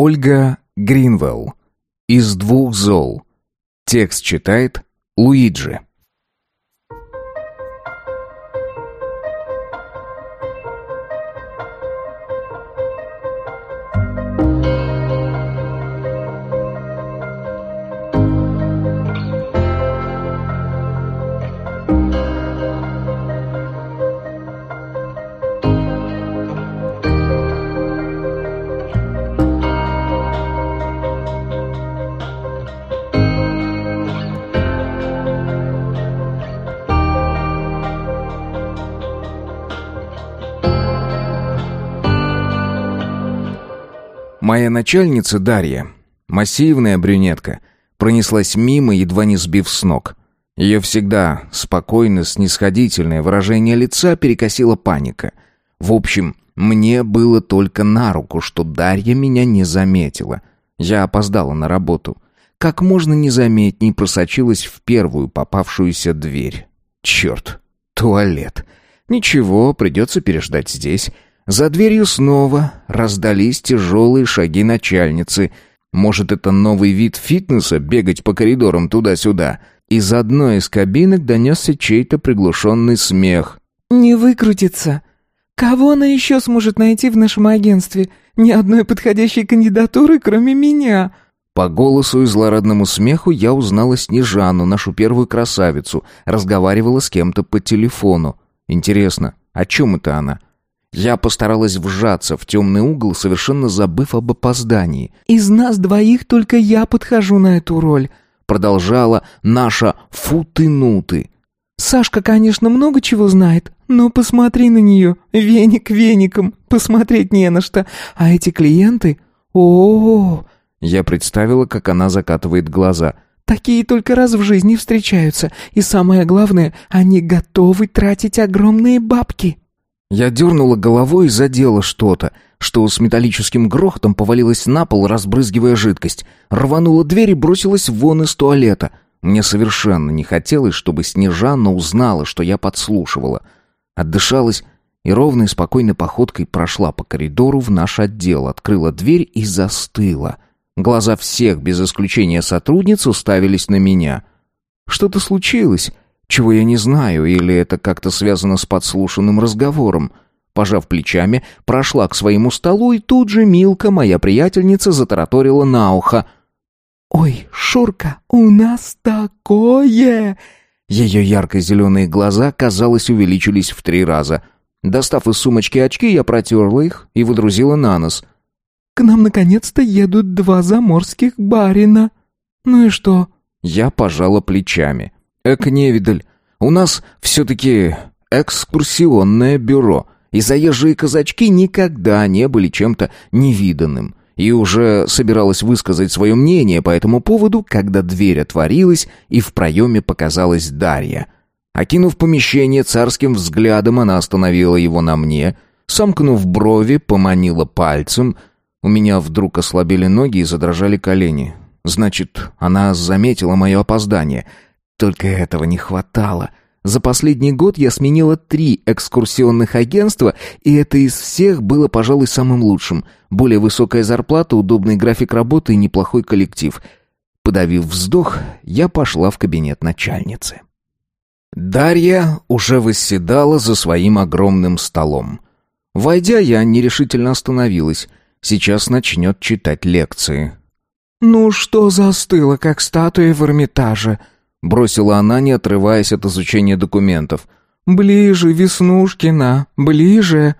Ольга Гринвелл. Из двух зол. Текст читает Луиджи. Начальница Дарья, массивная брюнетка, пронеслась мимо, едва не сбив с ног. Ее всегда спокойно снисходительное выражение лица перекосила паника. В общем, мне было только на руку, что Дарья меня не заметила. Я опоздала на работу. Как можно незаметней просочилась в первую попавшуюся дверь. Черт, туалет. Ничего, придется переждать здесь. За дверью снова раздались тяжелые шаги начальницы. Может, это новый вид фитнеса — бегать по коридорам туда-сюда? Из одной из кабинок донесся чей-то приглушенный смех. «Не выкрутится. Кого она еще сможет найти в нашем агентстве? Ни одной подходящей кандидатуры, кроме меня». По голосу и злорадному смеху я узнала Снежану, нашу первую красавицу, разговаривала с кем-то по телефону. Интересно, о чем это она? Я постаралась вжаться в темный угол, совершенно забыв об опоздании. «Из нас двоих только я подхожу на эту роль», продолжала наша футынуты. «Сашка, конечно, много чего знает, но посмотри на нее, веник веником, посмотреть не на что. А эти клиенты... о, -о, -о Я представила, как она закатывает глаза. «Такие только раз в жизни встречаются, и самое главное, они готовы тратить огромные бабки». Я дернула головой и задела что-то, что с металлическим грохотом повалилось на пол, разбрызгивая жидкость. Рванула дверь и бросилась вон из туалета. Мне совершенно не хотелось, чтобы Снежана узнала, что я подслушивала. Отдышалась и ровной спокойной походкой прошла по коридору в наш отдел, открыла дверь и застыла. Глаза всех, без исключения сотрудниц, уставились на меня. Что-то случилось, чего я не знаю, или это как-то связано с подслушанным разговором. Пожав плечами, прошла к своему столу, и тут же Милка, моя приятельница, затараторила на ухо. «Ой, Шурка, у нас такое!» Ее ярко-зеленые глаза, казалось, увеличились в три раза. Достав из сумочки очки, я протерла их и выдрузила на нос. «К нам наконец-то едут два заморских барина. Ну и что?» Я пожала плечами. Эк-невидаль. У нас все-таки экскурсионное бюро, и заезжие казачки никогда не были чем-то невиданным. И уже собиралась высказать свое мнение по этому поводу, когда дверь отворилась, и в проеме показалась Дарья. Окинув помещение царским взглядом, она остановила его на мне, сомкнув брови, поманила пальцем. У меня вдруг ослабели ноги и задрожали колени. Значит, она заметила мое опоздание — только этого не хватало. За последний год я сменила три экскурсионных агентства, и это из всех было, пожалуй, самым лучшим. Более высокая зарплата, удобный график работы и неплохой коллектив. Подавив вздох, я пошла в кабинет начальницы. Дарья уже восседала за своим огромным столом. Войдя, я нерешительно остановилась. Сейчас начнет читать лекции. «Ну что застыло, как статуя в Эрмитаже?» Бросила она, не отрываясь от изучения документов. «Ближе, Веснушкина, ближе!»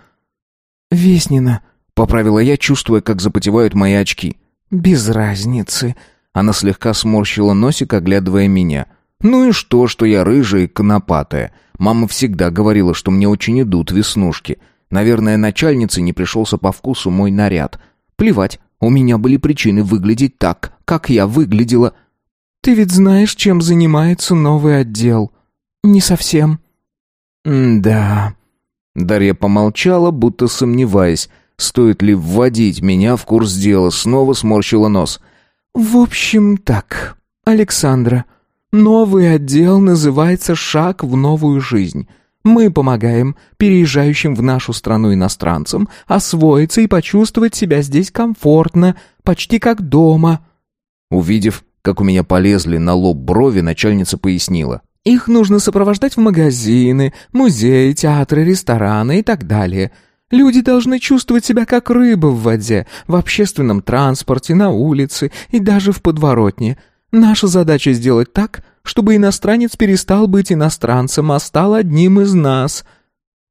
«Веснина», — поправила я, чувствуя, как запотевают мои очки. «Без разницы». Она слегка сморщила носик, оглядывая меня. «Ну и что, что я рыжая и конопатая? Мама всегда говорила, что мне очень идут веснушки. Наверное, начальнице не пришелся по вкусу мой наряд. Плевать, у меня были причины выглядеть так, как я выглядела». Ты ведь знаешь, чем занимается новый отдел?» «Не совсем». «Да». Дарья помолчала, будто сомневаясь, стоит ли вводить меня в курс дела, снова сморщила нос. «В общем, так, Александра, новый отдел называется «Шаг в новую жизнь». Мы помогаем переезжающим в нашу страну иностранцам освоиться и почувствовать себя здесь комфортно, почти как дома». Увидев, как у меня полезли на лоб брови, начальница пояснила. «Их нужно сопровождать в магазины, музеи, театры, рестораны и так далее. Люди должны чувствовать себя как рыба в воде, в общественном транспорте, на улице и даже в подворотне. Наша задача сделать так, чтобы иностранец перестал быть иностранцем, а стал одним из нас.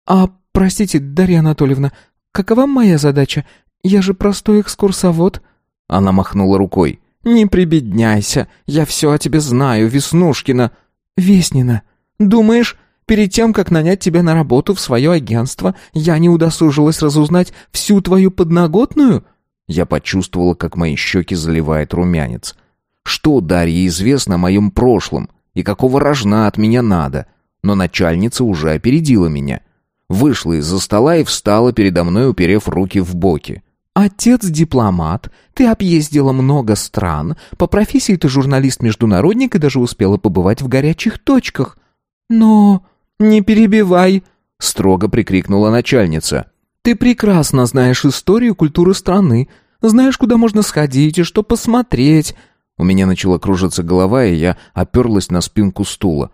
А, простите, Дарья Анатольевна, какова моя задача? Я же простой экскурсовод». Она махнула рукой. «Не прибедняйся, я все о тебе знаю, Веснушкина». «Веснина, думаешь, перед тем, как нанять тебя на работу в свое агентство, я не удосужилась разузнать всю твою подноготную?» Я почувствовала, как мои щеки заливает румянец. Что Дарье известно о моем прошлом и какого рожна от меня надо? Но начальница уже опередила меня. Вышла из-за стола и встала передо мной, уперев руки в боки. Отец дипломат, ты объездила много стран, по профессии ты журналист-международник и даже успела побывать в горячих точках. Но не перебивай, строго прикрикнула начальница. Ты прекрасно знаешь историю культуры страны, знаешь, куда можно сходить и что посмотреть. У меня начала кружиться голова, и я оперлась на спинку стула.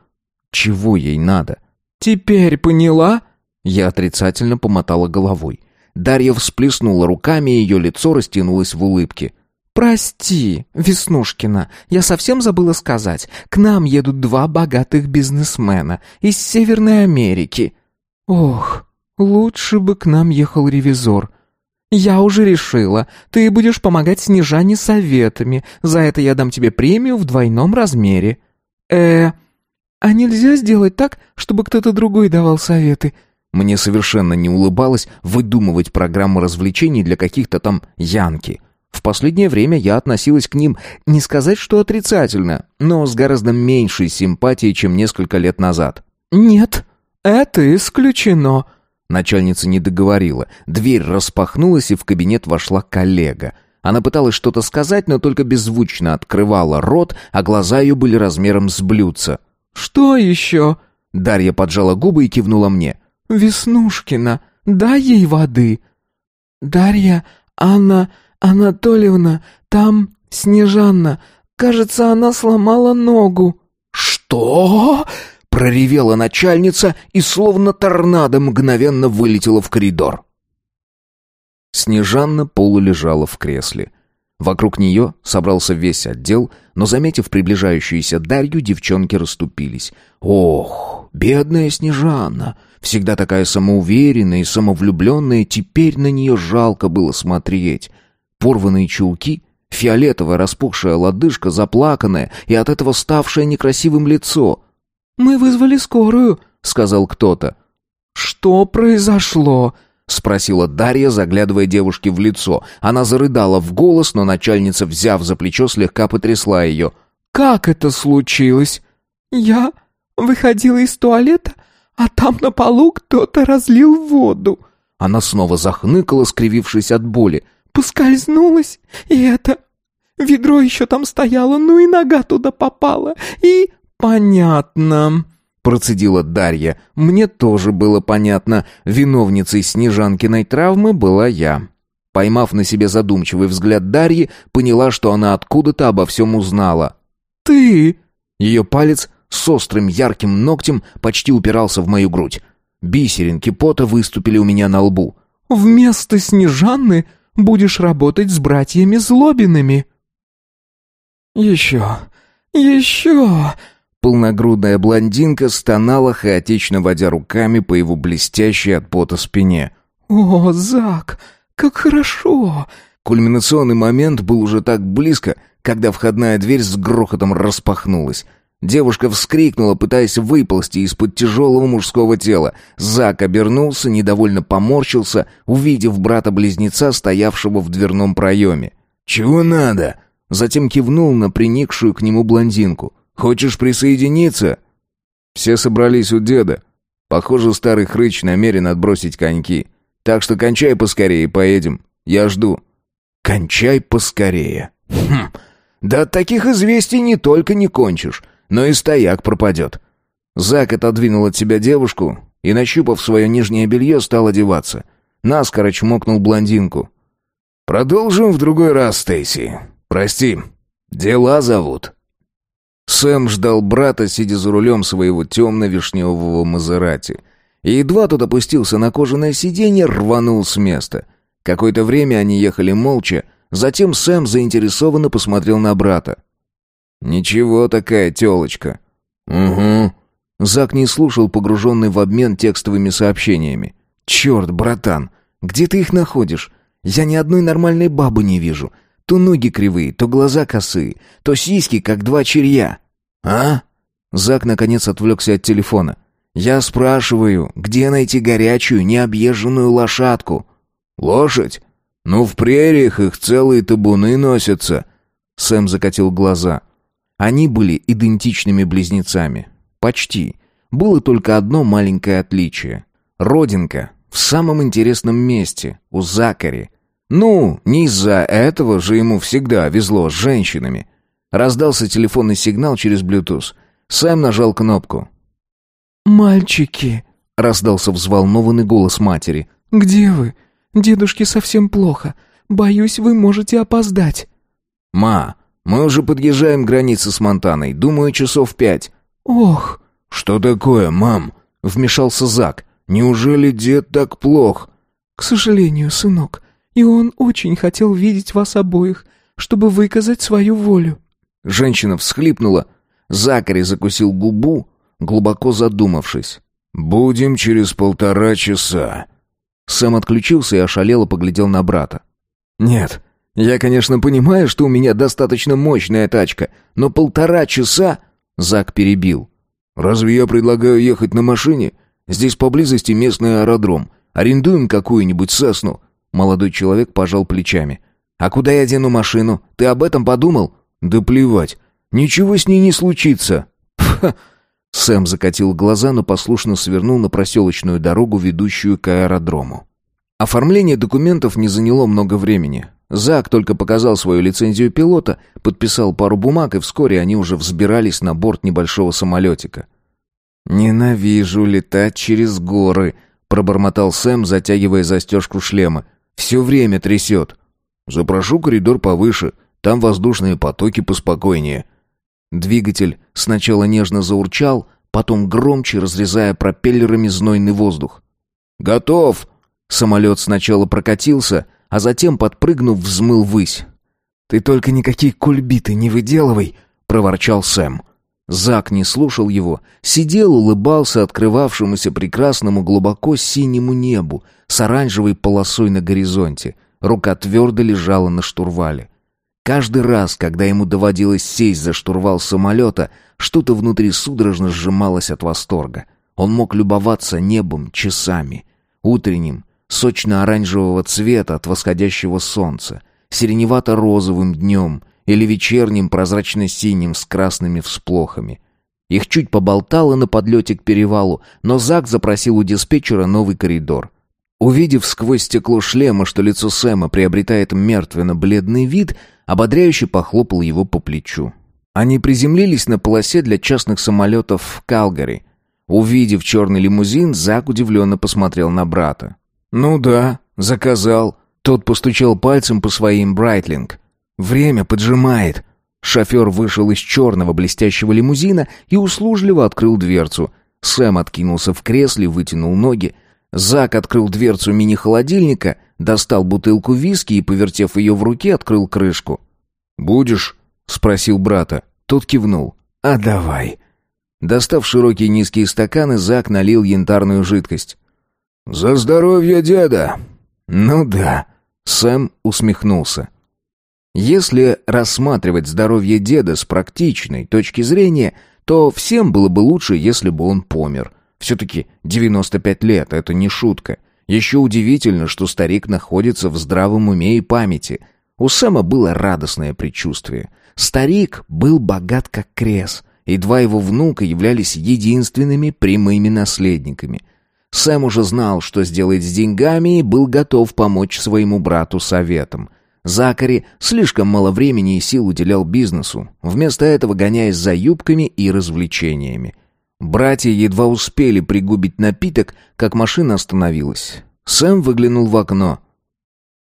Чего ей надо? Теперь поняла? Я отрицательно помотала головой. Дарья всплеснула руками, и ее лицо растянулось в улыбке. «Прости, Веснушкина, я совсем забыла сказать. К нам едут два богатых бизнесмена из Северной Америки. Ох, лучше бы к нам ехал ревизор. Я уже решила, ты будешь помогать Снежане советами. За это я дам тебе премию в двойном размере. Э, а нельзя сделать так, чтобы кто-то другой давал советы?» Мне совершенно не улыбалось выдумывать программы развлечений для каких-то там янки. В последнее время я относилась к ним не сказать, что отрицательно, но с гораздо меньшей симпатией, чем несколько лет назад. «Нет, это исключено», Начальница не договорила. Дверь распахнулась, и в кабинет вошла коллега. Она пыталась что-то сказать, но только беззвучно открывала рот, а глаза ее были размером с блюдца. «Что еще?» Дарья поджала губы и кивнула мне. «Веснушкина, дай ей воды». «Дарья, Анна Анатольевна, там Снежанна. Кажется, она сломала ногу». «Что?» — проревела начальница и словно торнадо мгновенно вылетела в коридор. Снежанна полулежала в кресле. Вокруг нее собрался весь отдел, но, заметив приближающуюся Дарью, девчонки расступились. «Ох, бедная Снежанна! Всегда такая самоуверенная и самовлюбленная, теперь на нее жалко было смотреть. Порванные чулки, фиолетовая распухшая лодыжка, заплаканная и от этого ставшее некрасивым лицо. «Мы вызвали скорую», — сказал кто-то. «Что произошло?» — спросила Дарья, заглядывая девушке в лицо. Она зарыдала в голос, но начальница, взяв за плечо, слегка потрясла ее. «Как это случилось?» «Я выходила из туалета, а там на полу кто-то разлил воду». Она снова захныкала, скривившись от боли. «Поскользнулась, и это... Ведро еще там стояло, ну и нога туда попала, и...» «Понятно», Процедила Дарья. Мне тоже было понятно. Виновницей Снежанкиной травмы была я. Поймав на себе задумчивый взгляд Дарьи, поняла, что она откуда-то обо всем узнала. «Ты...» Ее палец с острым ярким ногтем почти упирался в мою грудь. Бисеринки пота выступили у меня на лбу. «Вместо Снежанны будешь работать с братьями Злобиными». «Еще... еще...» Полногрудная блондинка стонала, хаотично водя руками по его блестящей от пота спине. «О, Зак, как хорошо!» Кульминационный момент был уже так близко, когда входная дверь с грохотом распахнулась. Девушка вскрикнула, пытаясь выползти из-под тяжелого мужского тела. Зак обернулся, недовольно поморщился, увидев брата-близнеца, стоявшего в дверном проеме. «Чего надо?» Затем кивнул на приникшую к нему блондинку. Хочешь присоединиться?» Все собрались у деда. Похоже, старый хрыч намерен отбросить коньки. Так что кончай поскорее, поедем. Я жду. Кончай поскорее. Хм. Да от таких известий не только не кончишь, но и стояк пропадет. Зак отодвинул от себя девушку, и, нащупав свое нижнее белье, стал одеваться. Наскоро чмокнул блондинку. «Продолжим в другой раз, Стейси. Прости, дела зовут». Сэм ждал брата, сидя за рулем своего темно-вишневого Мазерати. И едва тот опустился на кожаное сиденье, рванул с места. Какое-то время они ехали молча, затем Сэм заинтересованно посмотрел на брата. «Ничего такая тёлочка». «Угу». Зак не слушал, погруженный в обмен текстовыми сообщениями. «Черт, братан, где ты их находишь? Я ни одной нормальной бабы не вижу. То ноги кривые, то глаза косые, то сиськи, как два черья». «А?» Зак, наконец, отвлекся от телефона. «Я спрашиваю, где найти горячую, необъезженную лошадку?» «Лошадь? Ну, в прериях их целые табуны носятся». Сэм закатил глаза. Они были идентичными близнецами. Почти. Было только одно маленькое отличие. Родинка в самом интересном месте, у Закари. Ну, не из-за этого же ему всегда везло с женщинами. Раздался телефонный сигнал через Bluetooth. Сэм нажал кнопку. «Мальчики!» — раздался взволнованный голос матери. «Где вы? Дедушке совсем плохо. Боюсь, вы можете опоздать». «Ма, мы уже подъезжаем к границе с Монтаной. Думаю, часов пять». «Ох!» «Что такое, мам?» — вмешался Зак. Неужели дед так плох? К сожалению, сынок. И он очень хотел видеть вас обоих, чтобы выказать свою волю. Женщина всхлипнула. Закари закусил губу, глубоко задумавшись. «Будем через полтора часа». Сэм отключился и ошалело поглядел на брата. «Нет, я, конечно, понимаю, что у меня достаточно мощная тачка, но полтора часа...» Зак перебил. «Разве я предлагаю ехать на машине? Здесь поблизости местный аэродром. Арендуем какую-нибудь Сесну». Молодой человек пожал плечами. «А куда я дену машину? Ты об этом подумал?» «Да плевать. Ничего с ней не случится». Сэм закатил глаза, но послушно свернул на проселочную дорогу, ведущую к аэродрому. Оформление документов не заняло много времени. Зак только показал свою лицензию пилота, подписал пару бумаг, и вскоре они уже взбирались на борт небольшого самолетика. «Ненавижу летать через горы», — пробормотал Сэм, затягивая застежку шлема. «Все время трясет». «Запрошу коридор повыше, там воздушные потоки поспокойнее». Двигатель сначала нежно заурчал, потом громче, разрезая пропеллерами знойный воздух. «Готов!» Самолет сначала прокатился, а затем, подпрыгнув, взмыл ввысь. «Ты только никакие кульбиты не выделывай!» — проворчал Сэм. Зак не слушал его, сидел, улыбался открывавшемуся прекрасному глубоко синему небу с оранжевой полосой на горизонте. Рука твердо лежала на штурвале. Каждый раз, когда ему доводилось сесть за штурвал самолета, что-то внутри судорожно сжималось от восторга. Он мог любоваться небом часами. Утренним, сочно-оранжевого цвета от восходящего солнца, сиреневато-розовым днем — или вечерним прозрачно-синим с красными всплохами. Их чуть поболтало на подлете к перевалу, но Зак запросил у диспетчера новый коридор. Увидев сквозь стекло шлема, что лицо Сэма приобретает мертвенно-бледный вид, ободряюще похлопал его по плечу. Они приземлились на полосе для частных самолетов в Калгари. Увидев черный лимузин, Зак удивленно посмотрел на брата. «Ну да, заказал». Тот постучал пальцем по своим Брайтлинг. Время поджимает. Шофер вышел из черного блестящего лимузина и услужливо открыл дверцу. Сэм откинулся в кресле, вытянул ноги. Зак открыл дверцу мини-холодильника, достал бутылку виски и, повертев ее в руке, открыл крышку. «Будешь?» — спросил брата. Тот кивнул. «А давай». Достав широкие низкие стаканы, Зак налил янтарную жидкость. «За здоровье деда!» «Ну да», — Сэм усмехнулся. Если рассматривать здоровье деда с практичной точки зрения, то всем было бы лучше, если бы он помер. Все-таки 95 лет — это не шутка. Еще удивительно, что старик находится в здравом уме и памяти. У Сэма было радостное предчувствие. Старик был богат как крес, и два его внука являлись единственными прямыми наследниками. Сэм уже знал, что сделать с деньгами, и был готов помочь своему брату советом — Закари слишком мало времени и сил уделял бизнесу, вместо этого гоняясь за юбками и развлечениями. Братья едва успели пригубить напиток, как машина остановилась. Сэм выглянул в окно.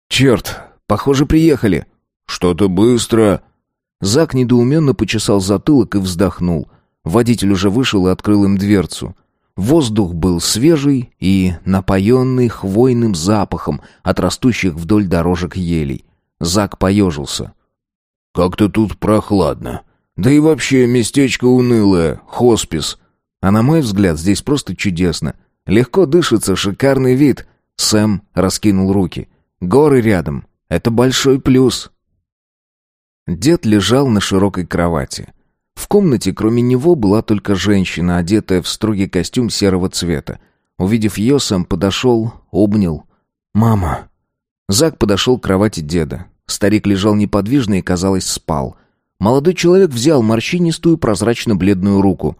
«Черт, похоже, приехали». «Что-то быстро». Зак недоуменно почесал затылок и вздохнул. Водитель уже вышел и открыл им дверцу. Воздух был свежий и напоенный хвойным запахом от растущих вдоль дорожек елей. Зак поежился. «Как-то тут прохладно. Да и вообще местечко унылое, хоспис. А на мой взгляд, здесь просто чудесно. Легко дышится, шикарный вид». Сэм раскинул руки. «Горы рядом. Это большой плюс». Дед лежал на широкой кровати. В комнате, кроме него, была только женщина, одетая в строгий костюм серого цвета. Увидев ее, Сэм подошел, обнял. «Мама!» Зак подошел к кровати деда. Старик лежал неподвижно и, казалось, спал. Молодой человек взял морщинистую прозрачно-бледную руку.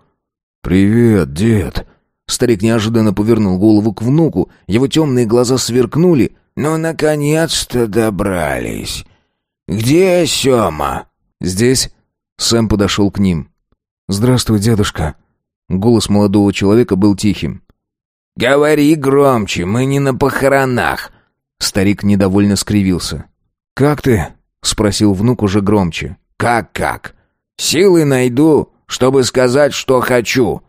«Привет, дед!» Старик неожиданно повернул голову к внуку, его темные глаза сверкнули. «Ну, наконец-то добрались! Где Сема?» «Здесь?» Сэм подошел к ним. «Здравствуй, дедушка». Голос молодого человека был тихим. «Говори громче, мы не на похоронах!» Старик недовольно скривился. «Как ты?» — спросил внук уже громче. «Как-как? Силы найду, чтобы сказать, что хочу».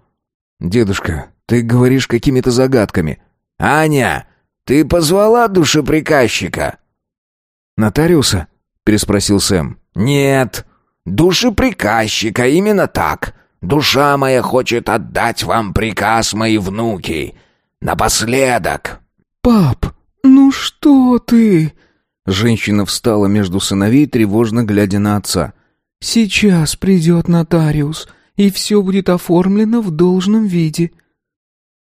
«Дедушка, ты говоришь какими-то загадками». «Аня, ты позвала душеприказчика?» «Нотариуса?» — переспросил Сэм. «Нет, душеприказчика, именно так. Душа моя хочет отдать вам приказ, мои внуки. Напоследок». «Пап, ну что ты?» Женщина встала между сыновей, тревожно глядя на отца. «Сейчас придет нотариус, и все будет оформлено в должном виде».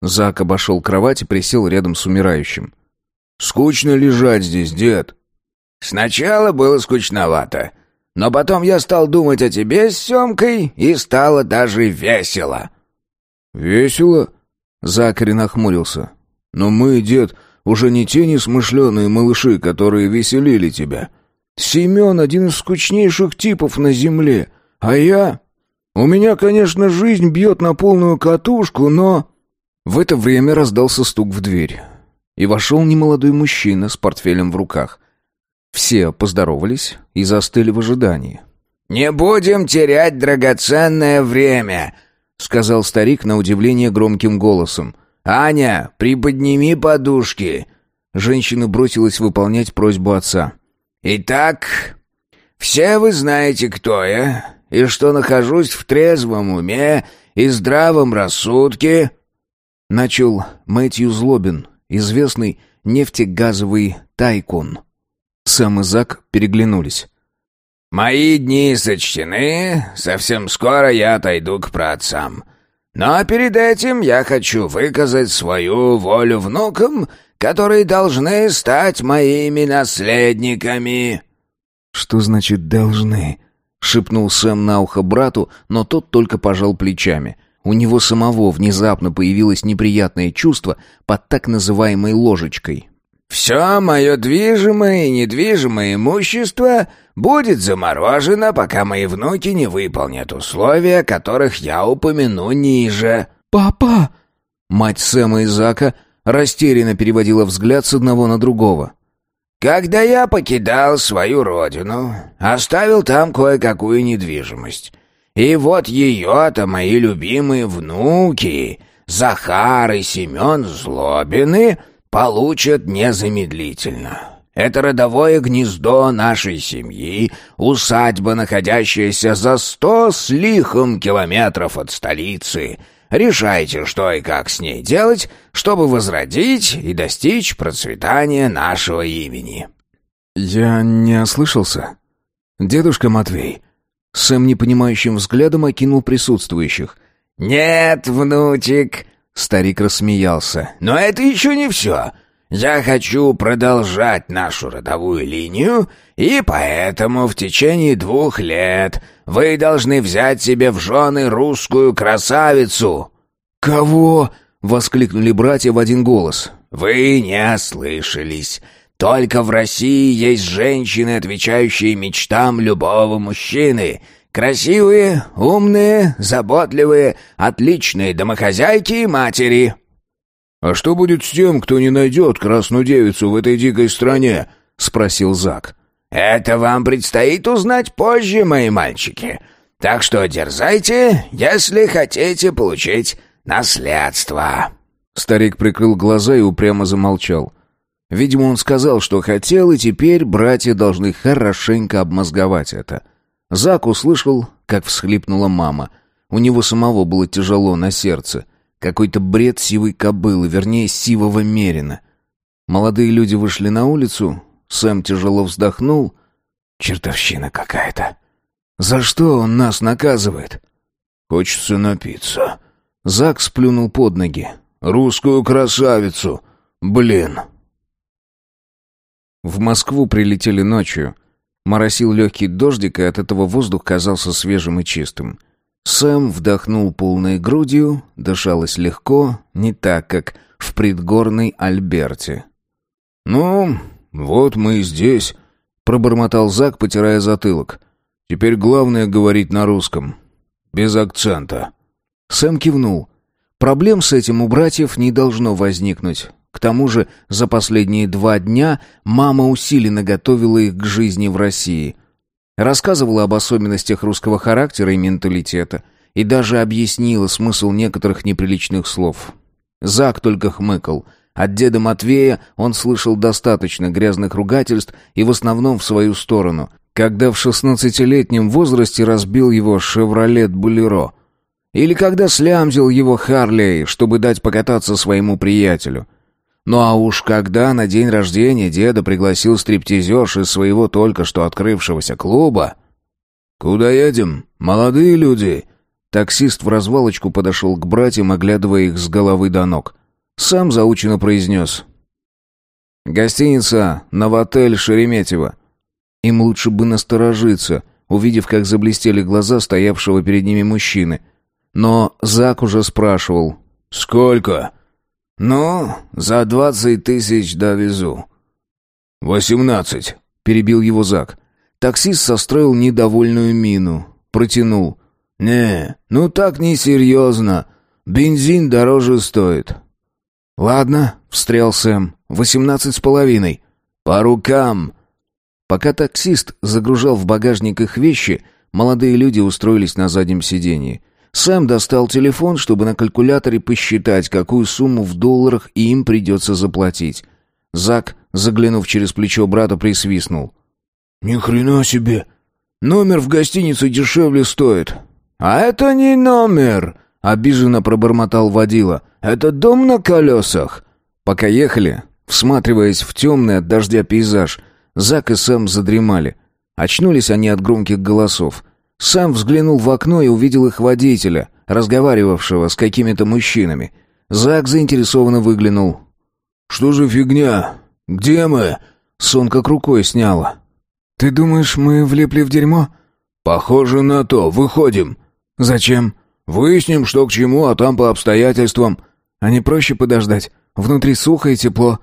Зак обошел кровать и присел рядом с умирающим. «Скучно лежать здесь, дед». «Сначала было скучновато, но потом я стал думать о тебе с Семкой, и стало даже весело». «Весело?» Закари нахмурился. «Но мы, дед, уже не те несмышленые малыши, которые веселили тебя. Семен один из скучнейших типов на земле, а я... У меня, конечно, жизнь бьет на полную катушку, но...» В это время раздался стук в дверь. И вошел немолодой мужчина с портфелем в руках. Все поздоровались и застыли в ожидании. «Не будем терять драгоценное время», — сказал старик на удивление громким голосом. «Аня, приподними подушки!» Женщина бросилась выполнять просьбу отца. «Итак, все вы знаете, кто я, и что нахожусь в трезвом уме и здравом рассудке...» Начал Мэтью Злобин, известный нефтегазовый тайкун. Сэм и Зак переглянулись. «Мои дни сочтены, совсем скоро я отойду к праотцам. Но перед этим я хочу выказать свою волю внукам, которые должны стать моими наследниками». «Что значит «должны»?» — шепнул Сэм на ухо брату, но тот только пожал плечами. У него самого внезапно появилось неприятное чувство под так называемой ложечкой. «Все мое движимое и недвижимое имущество будет заморожено, пока мои внуки не выполнят условия, которых я упомяну ниже». «Папа!» Мать Сэма и Зака растерянно переводила взгляд с одного на другого. «Когда я покидал свою родину, оставил там кое-какую недвижимость. И вот ее-то мои любимые внуки, Захар и Семен Злобины, получат незамедлительно». Это родовое гнездо нашей семьи, усадьба, находящаяся за сто с лихом километров от столицы. Решайте, что и как с ней делать, чтобы возродить и достичь процветания нашего имени». «Я не ослышался. Дедушка Матвей». Сэм непонимающим взглядом окинул присутствующих. «Нет, внучек», — старик рассмеялся, — «но это еще не все. Я хочу продолжать нашу родовую линию, и поэтому в течение двух лет вы должны взять себе в жены русскую красавицу». «Кого?» — воскликнули братья в один голос. «Вы не ослышались. Только в России есть женщины, отвечающие мечтам любого мужчины. Красивые, умные, заботливые, отличные домохозяйки и матери». «А что будет с тем, кто не найдет красную девицу в этой дикой стране?» — спросил Зак. «Это вам предстоит узнать позже, мои мальчики. Так что дерзайте, если хотите получить наследство». Старик прикрыл глаза и упрямо замолчал. Видимо, он сказал, что хотел, и теперь братья должны хорошенько обмозговать это. Зак услышал, как всхлипнула мама. У него самого было тяжело на сердце. Какой-то бред сивой кобылы, вернее, сивого мерина. Молодые люди вышли на улицу. Сэм тяжело вздохнул. Чертовщина какая-то. За что он нас наказывает? Хочется напиться. Зак сплюнул под ноги. Русскую красавицу. Блин. В Москву прилетели ночью. Моросил легкий дождик, и от этого воздух казался свежим и чистым. Сэм вдохнул полной грудью, дышалось легко, не так, как в предгорной Альберте. «Ну, вот мы и здесь», — пробормотал Зак, потирая затылок. «Теперь главное говорить на русском. Без акцента». Сэм кивнул. Проблем с этим у братьев не должно возникнуть. К тому же за последние два дня мама усиленно готовила их к жизни в России. Рассказывала об особенностях русского характера и менталитета, и даже объяснила смысл некоторых неприличных слов. Зак только хмыкал. От деда Матвея он слышал достаточно грязных ругательств и в основном в свою сторону, когда в шестнадцатилетнем возрасте разбил его «Шевролет Болеро», или когда слямзил его Харлей, чтобы дать покататься своему приятелю. Ну а уж когда на день рождения деда пригласил стриптизерш из своего только что открывшегося клуба... «Куда едем, молодые люди?» Таксист в развалочку подошел к братьям, оглядывая их с головы до ног. Сам заучено произнес. «Гостиница «Новотель Шереметьево». Им лучше бы насторожиться, увидев, как заблестели глаза стоявшего перед ними мужчины. Но Зак уже спрашивал. «Сколько?» «Ну, за двадцать тысяч довезу». «Восемнадцать», — перебил его Зак. Таксист состроил недовольную мину. Протянул. «Не, ну так несерьезно. Бензин дороже стоит». «Ладно», — встрял Сэм. «Восемнадцать с половиной». «По рукам». Пока таксист загружал в багажник их вещи, молодые люди устроились на заднем сиденье. Сэм достал телефон, чтобы на калькуляторе посчитать, какую сумму в долларах им придется заплатить. Зак, заглянув через плечо брата, присвистнул. «Ни хрена себе! Номер в гостинице дешевле стоит». «А это не номер!» — обиженно пробормотал водила. «Это дом на колесах!» Пока ехали, всматриваясь в темный от дождя пейзаж, Зак и Сэм задремали. Очнулись они от громких голосов. Сам взглянул в окно и увидел их водителя, разговаривавшего с какими-то мужчинами. Зак заинтересованно выглянул. «Что же фигня? Где мы?» Сон как рукой сняло. «Ты думаешь, мы влипли в дерьмо?» «Похоже на то. Выходим». «Зачем?» «Выясним, что к чему, а там по обстоятельствам». «А не проще подождать? Внутри сухо и тепло».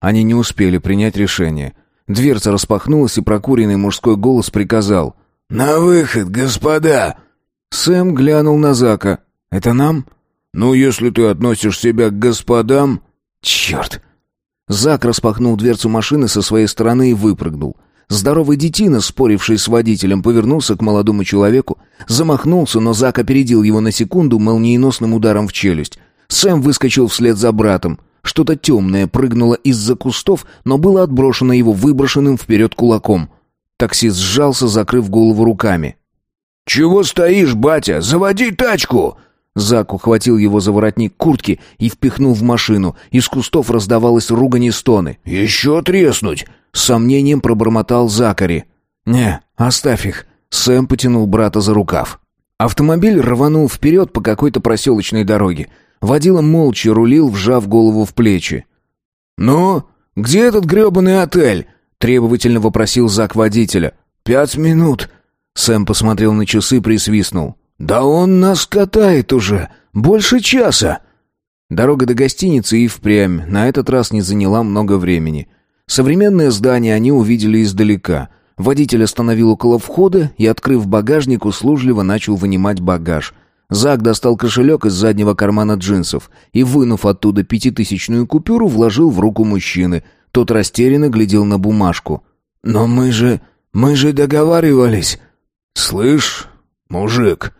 Они не успели принять решение. Дверца распахнулась, и прокуренный мужской голос приказал — «На выход, господа!» Сэм глянул на Зака. «Это нам?» «Ну, если ты относишь себя к господам...» «Черт!» Зак распахнул дверцу машины со своей стороны и выпрыгнул. Здоровый детина, споривший с водителем, повернулся к молодому человеку, замахнулся, но Зак опередил его на секунду молниеносным ударом в челюсть. Сэм выскочил вслед за братом. Что-то темное прыгнуло из-за кустов, но было отброшено его выброшенным вперед кулаком. Таксист сжался, закрыв голову руками. «Чего стоишь, батя? Заводи тачку!» Зак ухватил его за воротник куртки и впихнул в машину. Из кустов раздавалось ругань и стоны. «Еще треснуть!» С сомнением пробормотал Закари. «Не, оставь их!» Сэм потянул брата за рукав. Автомобиль рванул вперед по какой-то проселочной дороге. Водила молча рулил, вжав голову в плечи. «Ну, где этот гребаный отель?» Требовательно вопросил Зак водителя. «Пять минут». Сэм посмотрел на часы, присвистнул. «Да он нас катает уже! Больше часа!» Дорога до гостиницы и впрямь на этот раз не заняла много времени. Современное здание они увидели издалека. Водитель остановил около входа и, открыв багажник, услужливо начал вынимать багаж. Зак достал кошелек из заднего кармана джинсов и, вынув оттуда пятитысячную купюру, вложил в руку мужчины. Тот растерянно глядел на бумажку. «Но мы же... мы же договаривались...» «Слышь, мужик,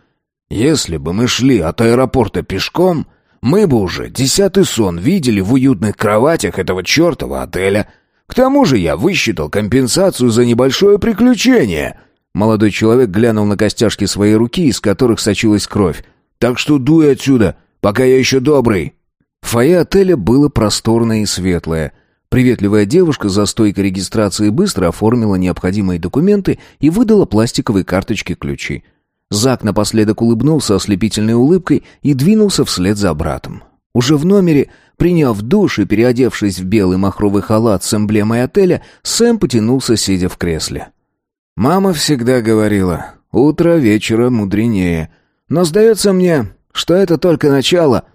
если бы мы шли от аэропорта пешком, мы бы уже десятый сон видели в уютных кроватях этого чертова отеля. К тому же я высчитал компенсацию за небольшое приключение». Молодой человек глянул на костяшки своей руки, из которых сочилась кровь. «Так что дуй отсюда, пока я еще добрый». Фойе отеля было просторное и светлое. Приветливая девушка за стойкой регистрации быстро оформила необходимые документы и выдала пластиковые карточки-ключи. Зак напоследок улыбнулся ослепительной улыбкой и двинулся вслед за братом. Уже в номере, приняв душ и переодевшись в белый махровый халат с эмблемой отеля, Сэм потянулся, сидя в кресле. «Мама всегда говорила, утро вечера мудренее. Но сдается мне, что это только начало».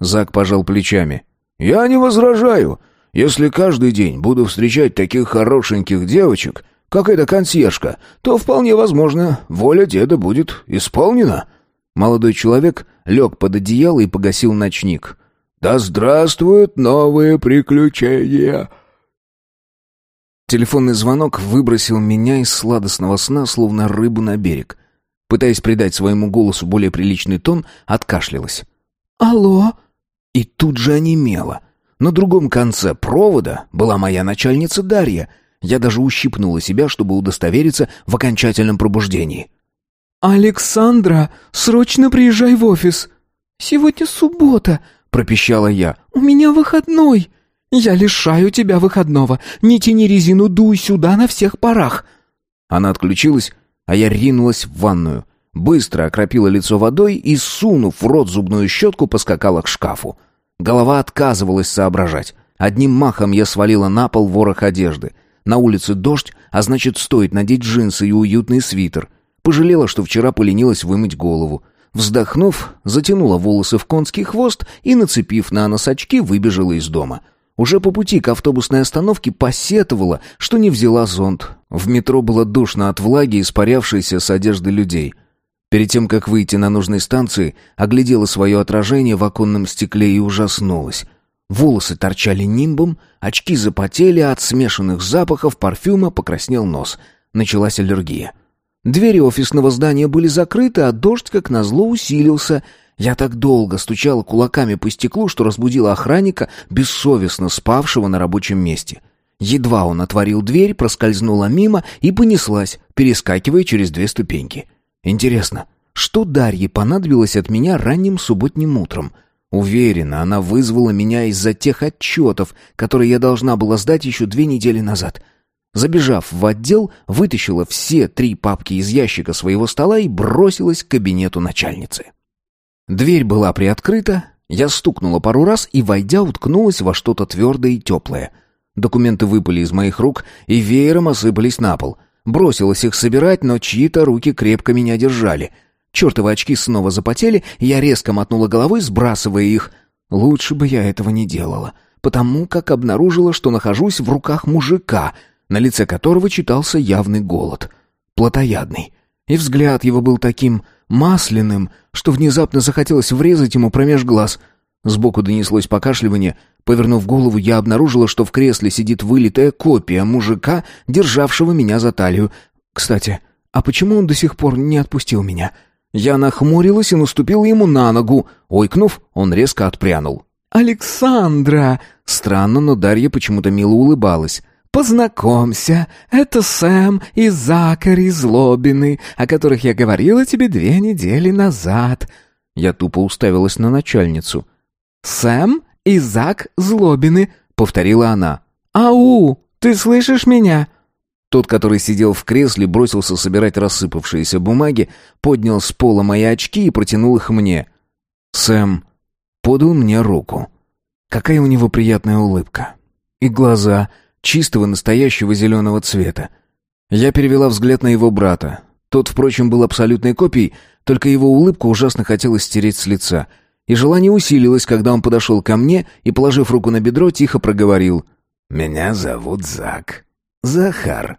Зак пожал плечами. «Я не возражаю. Если каждый день буду встречать таких хорошеньких девочек, как эта консьержка, то вполне возможно, воля деда будет исполнена». Молодой человек лег под одеяло и погасил ночник. «Да здравствуют новые приключения!» Телефонный звонок выбросил меня из сладостного сна, словно рыбу на берег. Пытаясь придать своему голосу более приличный тон, откашлялась. «Алло?» И тут же онемела. На другом конце провода была моя начальница Дарья. Я даже ущипнула себя, чтобы удостовериться в окончательном пробуждении. «Александра, срочно приезжай в офис!» «Сегодня суббота», — пропищала я. «У меня выходной!» «Я лишаю тебя выходного. Не тяни резину, дуй сюда на всех парах!» Она отключилась, а я ринулась в ванную. Быстро окропила лицо водой и, сунув в рот зубную щетку, поскакала к шкафу. Голова отказывалась соображать. Одним махом я свалила на пол ворох одежды. На улице дождь, а значит, стоит надеть джинсы и уютный свитер. Пожалела, что вчера поленилась вымыть голову. Вздохнув, затянула волосы в конский хвост и, нацепив на нос очки, выбежала из дома. Уже по пути к автобусной остановке посетовала, что не взяла зонт. В метро было душно от влаги, испарявшейся с одежды людей — Перед тем, как выйти на нужной станции, оглядела свое отражение в оконном стекле и ужаснулась. Волосы торчали нимбом, очки запотели, а от смешанных запахов парфюма покраснел нос. Началась аллергия. Двери офисного здания были закрыты, а дождь, как назло, усилился. Я так долго стучала кулаками по стеклу, что разбудила охранника, бессовестно спавшего на рабочем месте. Едва он отворил дверь, проскользнула мимо и понеслась, перескакивая через две ступеньки. — Интересно, что Дарье понадобилось от меня ранним субботним утром? Уверена, она вызвала меня из-за тех отчетов, которые я должна была сдать еще две недели назад. Забежав в отдел, вытащила все три папки из ящика своего стола и бросилась к кабинету начальницы. Дверь была приоткрыта, я стукнула пару раз и, войдя, уткнулась во что-то твердое и теплое. Документы выпали из моих рук и веером осыпались на пол — Бросилась их собирать, но чьи-то руки крепко меня держали. Чертовы очки снова запотели, я резко мотнула головой, сбрасывая их. Лучше бы я этого не делала, потому как обнаружила, что нахожусь в руках мужика, на лице которого читался явный голод. Плотоядный. И взгляд его был таким масляным, что внезапно захотелось врезать ему промеж глаз. Сбоку донеслось покашливание, Повернув голову, я обнаружила, что в кресле сидит вылитая копия мужика, державшего меня за талию. Кстати, а почему он до сих пор не отпустил меня? Я нахмурилась и наступила ему на ногу. Ойкнув, он резко отпрянул. «Александра!» Странно, но Дарья почему-то мило улыбалась. «Познакомься, это Сэм и Закари Злобины, о которых я говорила тебе две недели назад». Я тупо уставилась на начальницу. «Сэм «Изак Злобины», — повторила она. «Ау, ты слышишь меня?» Тот, который сидел в кресле, бросился собирать рассыпавшиеся бумаги, поднял с пола мои очки и протянул их мне. Сэм подал мне руку. Какая у него приятная улыбка. И глаза чистого настоящего зеленого цвета. Я перевела взгляд на его брата. Тот, впрочем, был абсолютной копией, только его улыбку ужасно хотелось стереть с лица — и желание усилилось, когда он подошел ко мне и, положив руку на бедро, тихо проговорил. «Меня зовут Зак. Захар».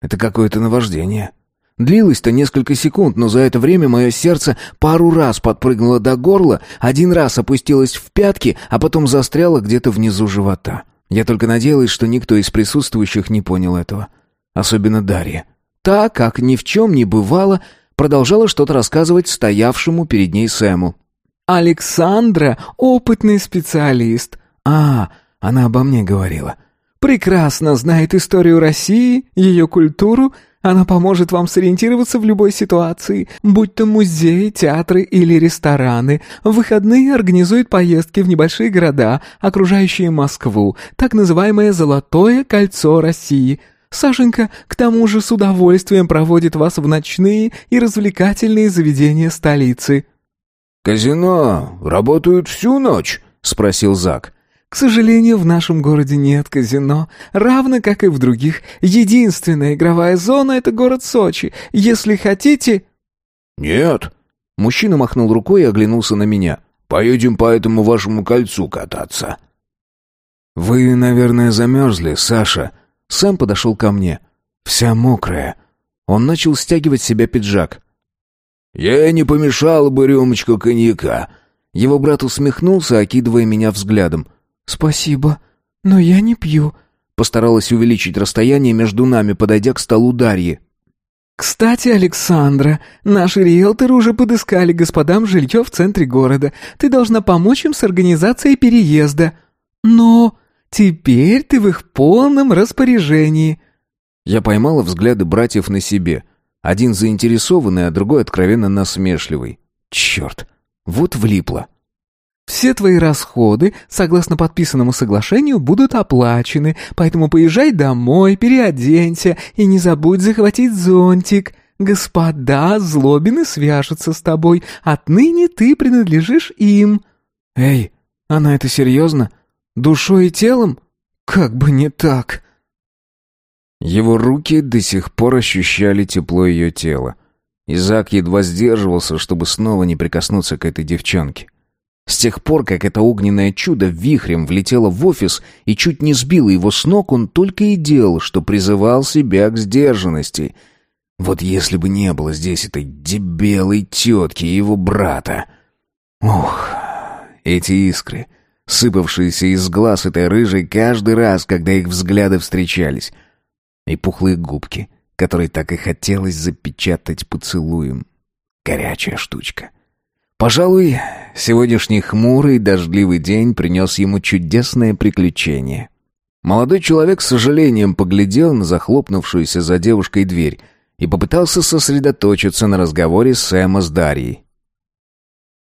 Это какое-то наваждение. Длилось-то несколько секунд, но за это время мое сердце пару раз подпрыгнуло до горла, один раз опустилось в пятки, а потом застряло где-то внизу живота. Я только надеялась, что никто из присутствующих не понял этого. Особенно Дарья. Та, как ни в чем не бывало, продолжала что-то рассказывать стоявшему перед ней Сэму. «Александра — опытный специалист». «А, она обо мне говорила». «Прекрасно знает историю России, ее культуру, она поможет вам сориентироваться в любой ситуации, будь то музеи, театры или рестораны. В выходные организует поездки в небольшие города, окружающие Москву, так называемое «Золотое кольцо России». Сашенька, к тому же, с удовольствием проводит вас в ночные и развлекательные заведения столицы». «Казино работают всю ночь?» — спросил Зак. К сожалению, в нашем городе нет казино, равно как и в других. Единственная игровая зона — это город Сочи. Если хотите...» «Нет». Мужчина махнул рукой и оглянулся на меня. «Поедем по этому вашему кольцу кататься». «Вы, наверное, замерзли, Саша». Сэм подошел ко мне. «Вся мокрая». Он начал стягивать с себя пиджак. «Я не помешал бы рюмочку коньяка». Его брат усмехнулся, окидывая меня взглядом. «Спасибо, но я не пью», — постаралась увеличить расстояние между нами, подойдя к столу Дарьи. «Кстати, Александра, наши риэлторы уже подыскали господам жилье в центре города. Ты должна помочь им с организацией переезда. Но теперь ты в их полном распоряжении». Я поймала взгляды братьев на себе. Один заинтересованный, а другой откровенно насмешливый. Черт, вот влипло. Все твои расходы, согласно подписанному соглашению, будут оплачены, поэтому поезжай домой, переоденься и не забудь захватить зонтик. Господа Злобины свяжутся с тобой, отныне ты принадлежишь им». «Эй, она это серьезно? Душой и телом? Как бы не так!» Его руки до сих пор ощущали тепло ее тела. Изак едва сдерживался, чтобы снова не прикоснуться к этой девчонке. С тех пор, как это огненное чудо вихрем влетело в офис и чуть не сбило его с ног, он только и делал, что призывал себя к сдержанности. Вот если бы не было здесь этой дебелой тетки и его брата. Ух, эти искры, сыпавшиеся из глаз этой рыжей каждый раз, когда их взгляды встречались. И пухлые губки, которые так и хотелось запечатать поцелуем. Горячая штучка. Пожалуй, сегодняшний хмурый дождливый день принес ему чудесное приключение. Молодой человек с сожалением поглядел на захлопнувшуюся за девушкой дверь и попытался сосредоточиться на разговоре Сэма с Дарьей.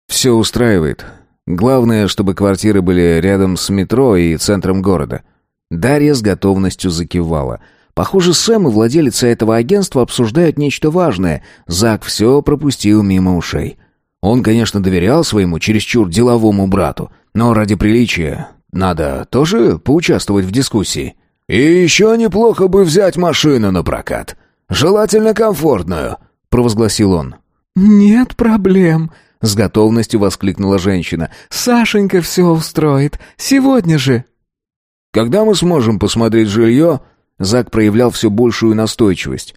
«Все устраивает. Главное, чтобы квартиры были рядом с метро и центром города». Дарья с готовностью закивала. Похоже, Сэм и владелица этого агентства обсуждают нечто важное. Зак все пропустил мимо ушей. Он, конечно, доверял своему чересчур деловому брату, но ради приличия надо тоже поучаствовать в дискуссии. «И еще неплохо бы взять машину на прокат. Желательно комфортную», — провозгласил он. «Нет проблем», — с готовностью воскликнула женщина. «Сашенька все устроит. Сегодня же». «Когда мы сможем посмотреть жилье?» Зак проявлял все большую настойчивость.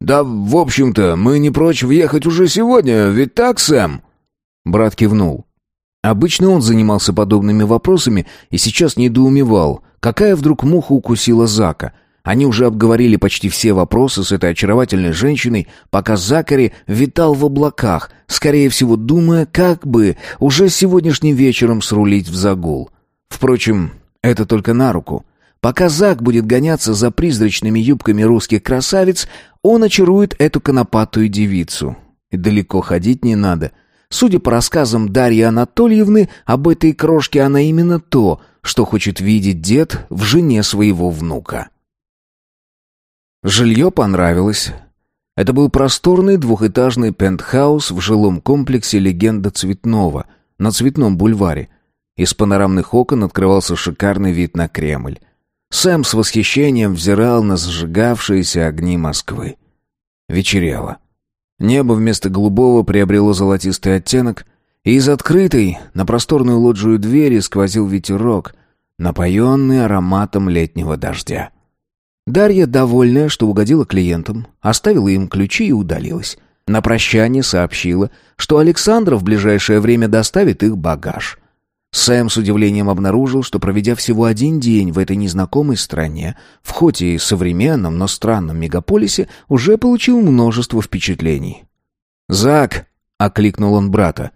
«Да, в общем-то, мы не прочь въехать уже сегодня, ведь так, Сэм?» Брат кивнул. Обычно он занимался подобными вопросами и сейчас недоумевал, какая вдруг муха укусила Зака. Они уже обговорили почти все вопросы с этой очаровательной женщиной, пока Закари витал в облаках, скорее всего думая, как бы уже сегодняшним вечером срулить в загул. Впрочем, это только на руку. Пока Зак будет гоняться за призрачными юбками русских красавиц, он очарует эту конопатую девицу. И далеко ходить не надо. Судя по рассказам Дарьи Анатольевны, об этой крошке она именно то, что хочет видеть дед в жене своего внука. Жилье понравилось. Это был просторный двухэтажный пентхаус в жилом комплексе «Легенда Цветного» на Цветном бульваре. Из панорамных окон открывался шикарный вид на Кремль. Сэм с восхищением взирал на зажигавшиеся огни Москвы. Вечерело. Небо вместо голубого приобрело золотистый оттенок, и из открытой на просторную лоджию двери сквозил ветерок, напоенный ароматом летнего дождя. Дарья, довольная, что угодила клиентам, оставила им ключи и удалилась. На прощание сообщила, что Александра в ближайшее время доставит их багаж. Сэм с удивлением обнаружил, что, проведя всего один день в этой незнакомой стране, в хоть и современном, но странном мегаполисе, уже получил множество впечатлений. «Зак!» — окликнул он брата.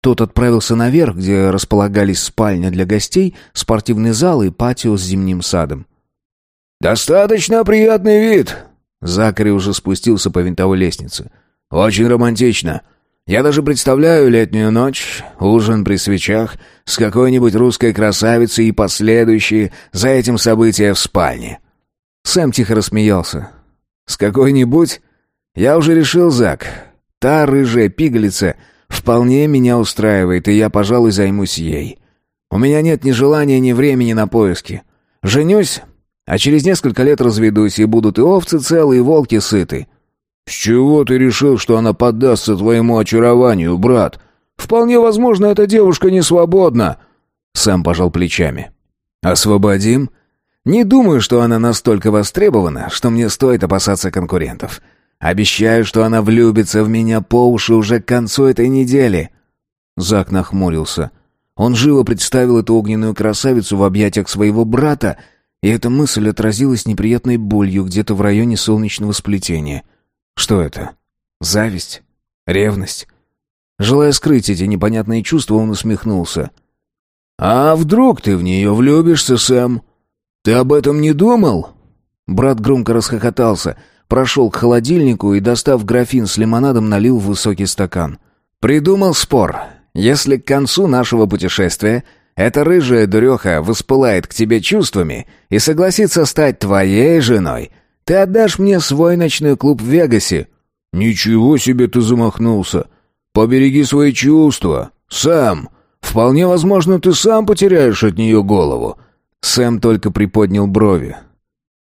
Тот отправился наверх, где располагались спальня для гостей, спортивный зал и патио с зимним садом. «Достаточно приятный вид!» Закари уже спустился по винтовой лестнице. «Очень романтично. Я даже представляю летнюю ночь, ужин при свечах, с какой-нибудь русской красавицей и последующие за этим события в спальне». Сэм тихо рассмеялся. «С какой-нибудь? Я уже решил, Зак. Та рыжая пигалица вполне меня устраивает, и я, пожалуй, займусь ей. У меня нет ни желания, ни времени на поиски. Женюсь, а через несколько лет разведусь, и будут и овцы целые, и волки сыты». «С чего ты решил, что она поддастся твоему очарованию, брат? Вполне возможно, эта девушка не свободна». Сам пожал плечами. «Освободим? Не думаю, что она настолько востребована, что мне стоит опасаться конкурентов. Обещаю, что она влюбится в меня по уши уже к концу этой недели». Зак нахмурился. Он живо представил эту огненную красавицу в объятиях своего брата, и эта мысль отразилась неприятной болью где-то в районе солнечного сплетения. Что это? Зависть? Ревность? Желая скрыть эти непонятные чувства, он усмехнулся. «А вдруг ты в нее влюбишься, Сэм? Ты об этом не думал?» Брат громко расхохотался, прошел к холодильнику и, достав графин с лимонадом, налил в высокий стакан. «Придумал спор. Если к концу нашего путешествия эта рыжая дуреха воспылает к тебе чувствами и согласится стать твоей женой, ты отдашь мне свой ночной клуб в Вегасе». «Ничего себе ты замахнулся! Побереги свои чувства! Сам! Вполне возможно, ты сам потеряешь от нее голову!» Сэм только приподнял брови.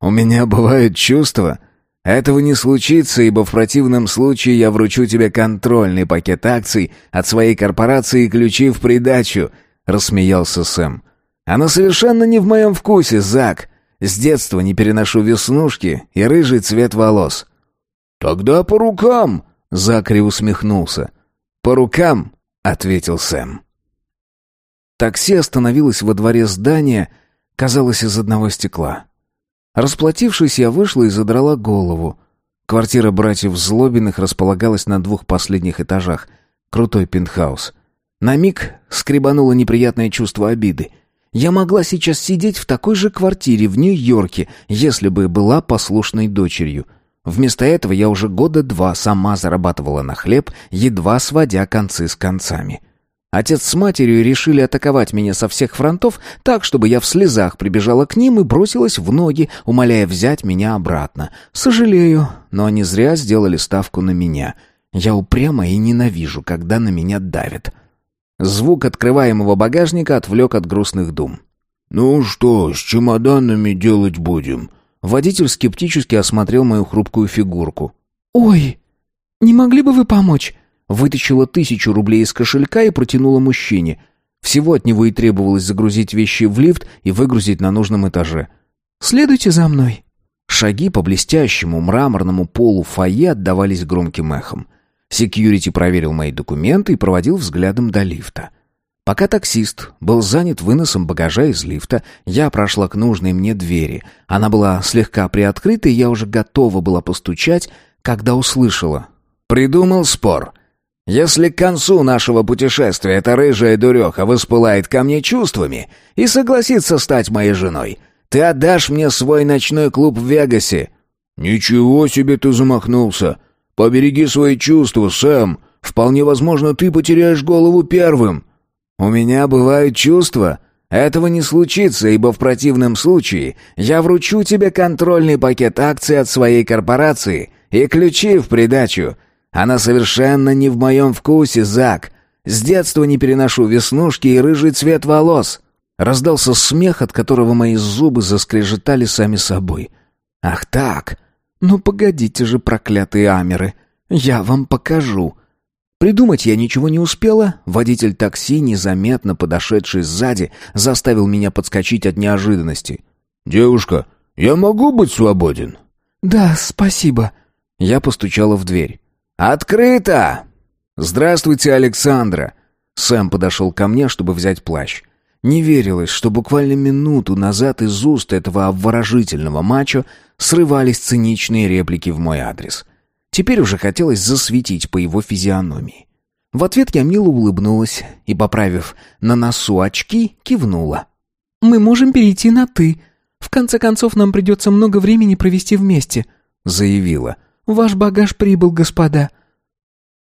«У меня бывают чувства. Этого не случится, ибо в противном случае я вручу тебе контрольный пакет акций от своей корпорации и ключи в придачу», — рассмеялся Сэм. «Она совершенно не в моем вкусе, Зак. С детства не переношу веснушки и рыжий цвет волос». «Тогда по рукам!» — Закри усмехнулся. «По рукам!» — ответил Сэм. Такси остановилось во дворе здания, казалось, из одного стекла. Расплатившись, я вышла и задрала голову. Квартира братьев Злобиных располагалась на двух последних этажах. Крутой пентхаус. На миг скребануло неприятное чувство обиды — я могла сейчас сидеть в такой же квартире в Нью-Йорке, если бы была послушной дочерью. Вместо этого я уже года два сама зарабатывала на хлеб, едва сводя концы с концами. Отец с матерью решили атаковать меня со всех фронтов так, чтобы я в слезах прибежала к ним и бросилась в ноги, умоляя взять меня обратно. Сожалею, но они зря сделали ставку на меня. Я упряма и ненавижу, когда на меня давят. Звук открываемого багажника отвлек от грустных дум. «Ну что, с чемоданами делать будем?» Водитель скептически осмотрел мою хрупкую фигурку. «Ой, не могли бы вы помочь?» Вытащила тысячу рублей из кошелька и протянула мужчине. Всего от него и требовалось загрузить вещи в лифт и выгрузить на нужном этаже. «Следуйте за мной». Шаги по блестящему мраморному полу фойе отдавались громким эхом. Секьюрити проверил мои документы и проводил взглядом до лифта. Пока таксист был занят выносом багажа из лифта, я прошла к нужной мне двери. Она была слегка приоткрыта, и я уже готова была постучать, когда услышала. «Придумал спор. Если к концу нашего путешествия эта рыжая дуреха воспылает ко мне чувствами и согласится стать моей женой, ты отдашь мне свой ночной клуб в Вегасе». «Ничего себе ты замахнулся!» Побереги свои чувства, Сэм. Вполне возможно, ты потеряешь голову первым». «У меня бывают чувства. Этого не случится, ибо в противном случае я вручу тебе контрольный пакет акций от своей корпорации и ключи в придачу. Она совершенно не в моем вкусе, Зак. С детства не переношу веснушки и рыжий цвет волос». Раздался смех, от которого мои зубы заскрежетали сами собой. «Ах так! «Ну погодите же, проклятые амеры, я вам покажу». Придумать я ничего не успела. Водитель такси, незаметно подошедший сзади, заставил меня подскочить от неожиданности. «Девушка, Я могу быть свободен?» «Да, спасибо». Я постучала в дверь. «Открыто!» «Здравствуйте, Александра!» Сэм подошел ко мне, чтобы взять плащ. Не верилось, что буквально минуту назад из уст этого обворожительного мачо срывались циничные реплики в мой адрес. Теперь уже хотелось засветить по его физиономии. В ответ я мило улыбнулась и, поправив на носу очки, кивнула. «Мы можем перейти на «ты». В конце концов, нам придется много времени провести вместе», — заявила. «Ваш багаж прибыл, господа».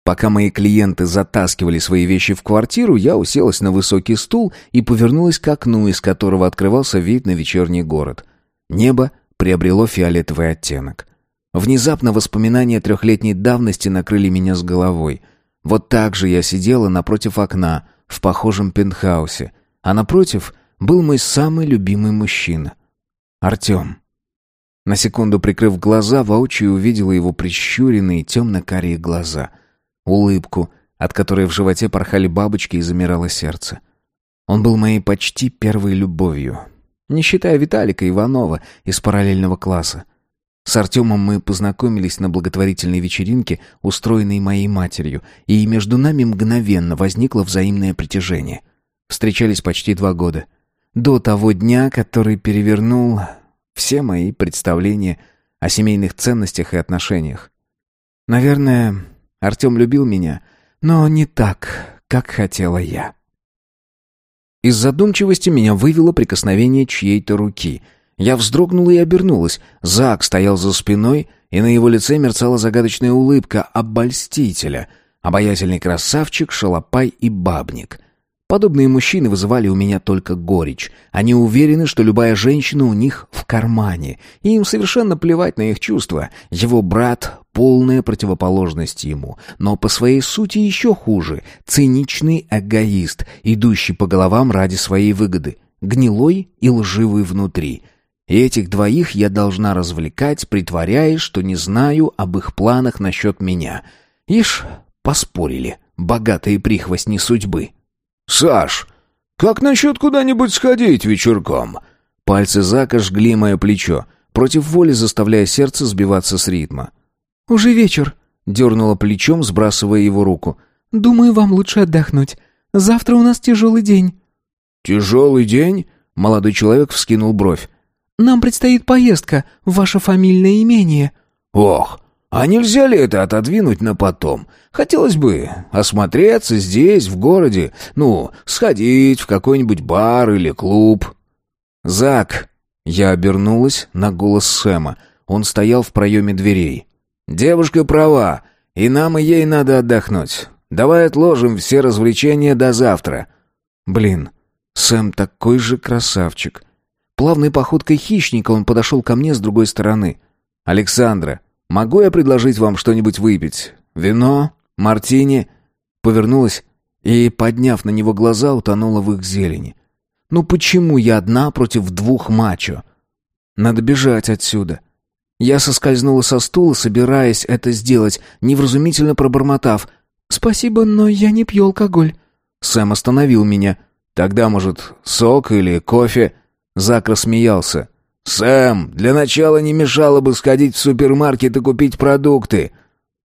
Пока мои клиенты затаскивали свои вещи в квартиру, я уселась на высокий стул и повернулась к окну, из которого открывался вид на вечерний город. Небо приобрело фиолетовый оттенок. Внезапно воспоминания трехлетней давности накрыли меня с головой. Вот так же я сидела напротив окна, в похожем пентхаусе, а напротив был мой самый любимый мужчина — Артем. На секунду прикрыв глаза, воочию увидела его прищуренные темно-карие глаза, улыбку, от которой в животе порхали бабочки и замирало сердце. Он был моей почти первой любовью, не считая Виталика Иванова из параллельного класса. С Артемом мы познакомились на благотворительной вечеринке, устроенной моей матерью, и между нами мгновенно возникло взаимное притяжение. Встречались почти два года. До того дня, который перевернул все мои представления о семейных ценностях и отношениях. Наверное, Артем любил меня, но не так, как хотела я. Из задумчивости меня вывело прикосновение чьей-то руки — я вздрогнула и обернулась. Зак стоял за спиной, и на его лице мерцала загадочная улыбка обольстителя. Обаятельный красавчик, шалопай и бабник. Подобные мужчины вызывали у меня только горечь. Они уверены, что любая женщина у них в кармане, и им совершенно плевать на их чувства. Его брат — полная противоположность ему, но по своей сути еще хуже — циничный эгоист, идущий по головам ради своей выгоды, гнилой и лживый внутри — и этих двоих я должна развлекать, притворяясь, что не знаю об их планах насчет меня. Ишь, поспорили, богатые прихвостни судьбы. «Саш, как насчет куда-нибудь сходить вечерком?» Пальцы Зака жгли мое плечо, против воли заставляя сердце сбиваться с ритма. «Уже вечер», — дернула плечом, сбрасывая его руку. «Думаю, вам лучше отдохнуть. Завтра у нас тяжелый день». «Тяжелый день?» — молодой человек вскинул бровь. Нам предстоит поездка в ваше фамильное имение». «Ох, а нельзя ли это отодвинуть на потом? Хотелось бы осмотреться здесь, в городе, ну, сходить в какой-нибудь бар или клуб». «Зак!» Я обернулась на голос Сэма. Он стоял в проеме дверей. «Девушка права, и нам и ей надо отдохнуть. Давай отложим все развлечения до завтра». «Блин, Сэм такой же красавчик. Плавной походкой хищника он подошел ко мне с другой стороны. «Александра, могу я предложить вам что-нибудь выпить? Вино? Мартини?» Повернулась и, подняв на него глаза, утонула в их зелени. «Ну почему я одна против двух мачо? Надо бежать отсюда». Я соскользнула со стула, собираясь это сделать, невразумительно пробормотав. «Спасибо, но я не пью алкоголь». Сэм остановил меня. «Тогда, может, сок или кофе?» Зак рассмеялся. «Сэм, для начала не мешало бы сходить в супермаркет и купить продукты».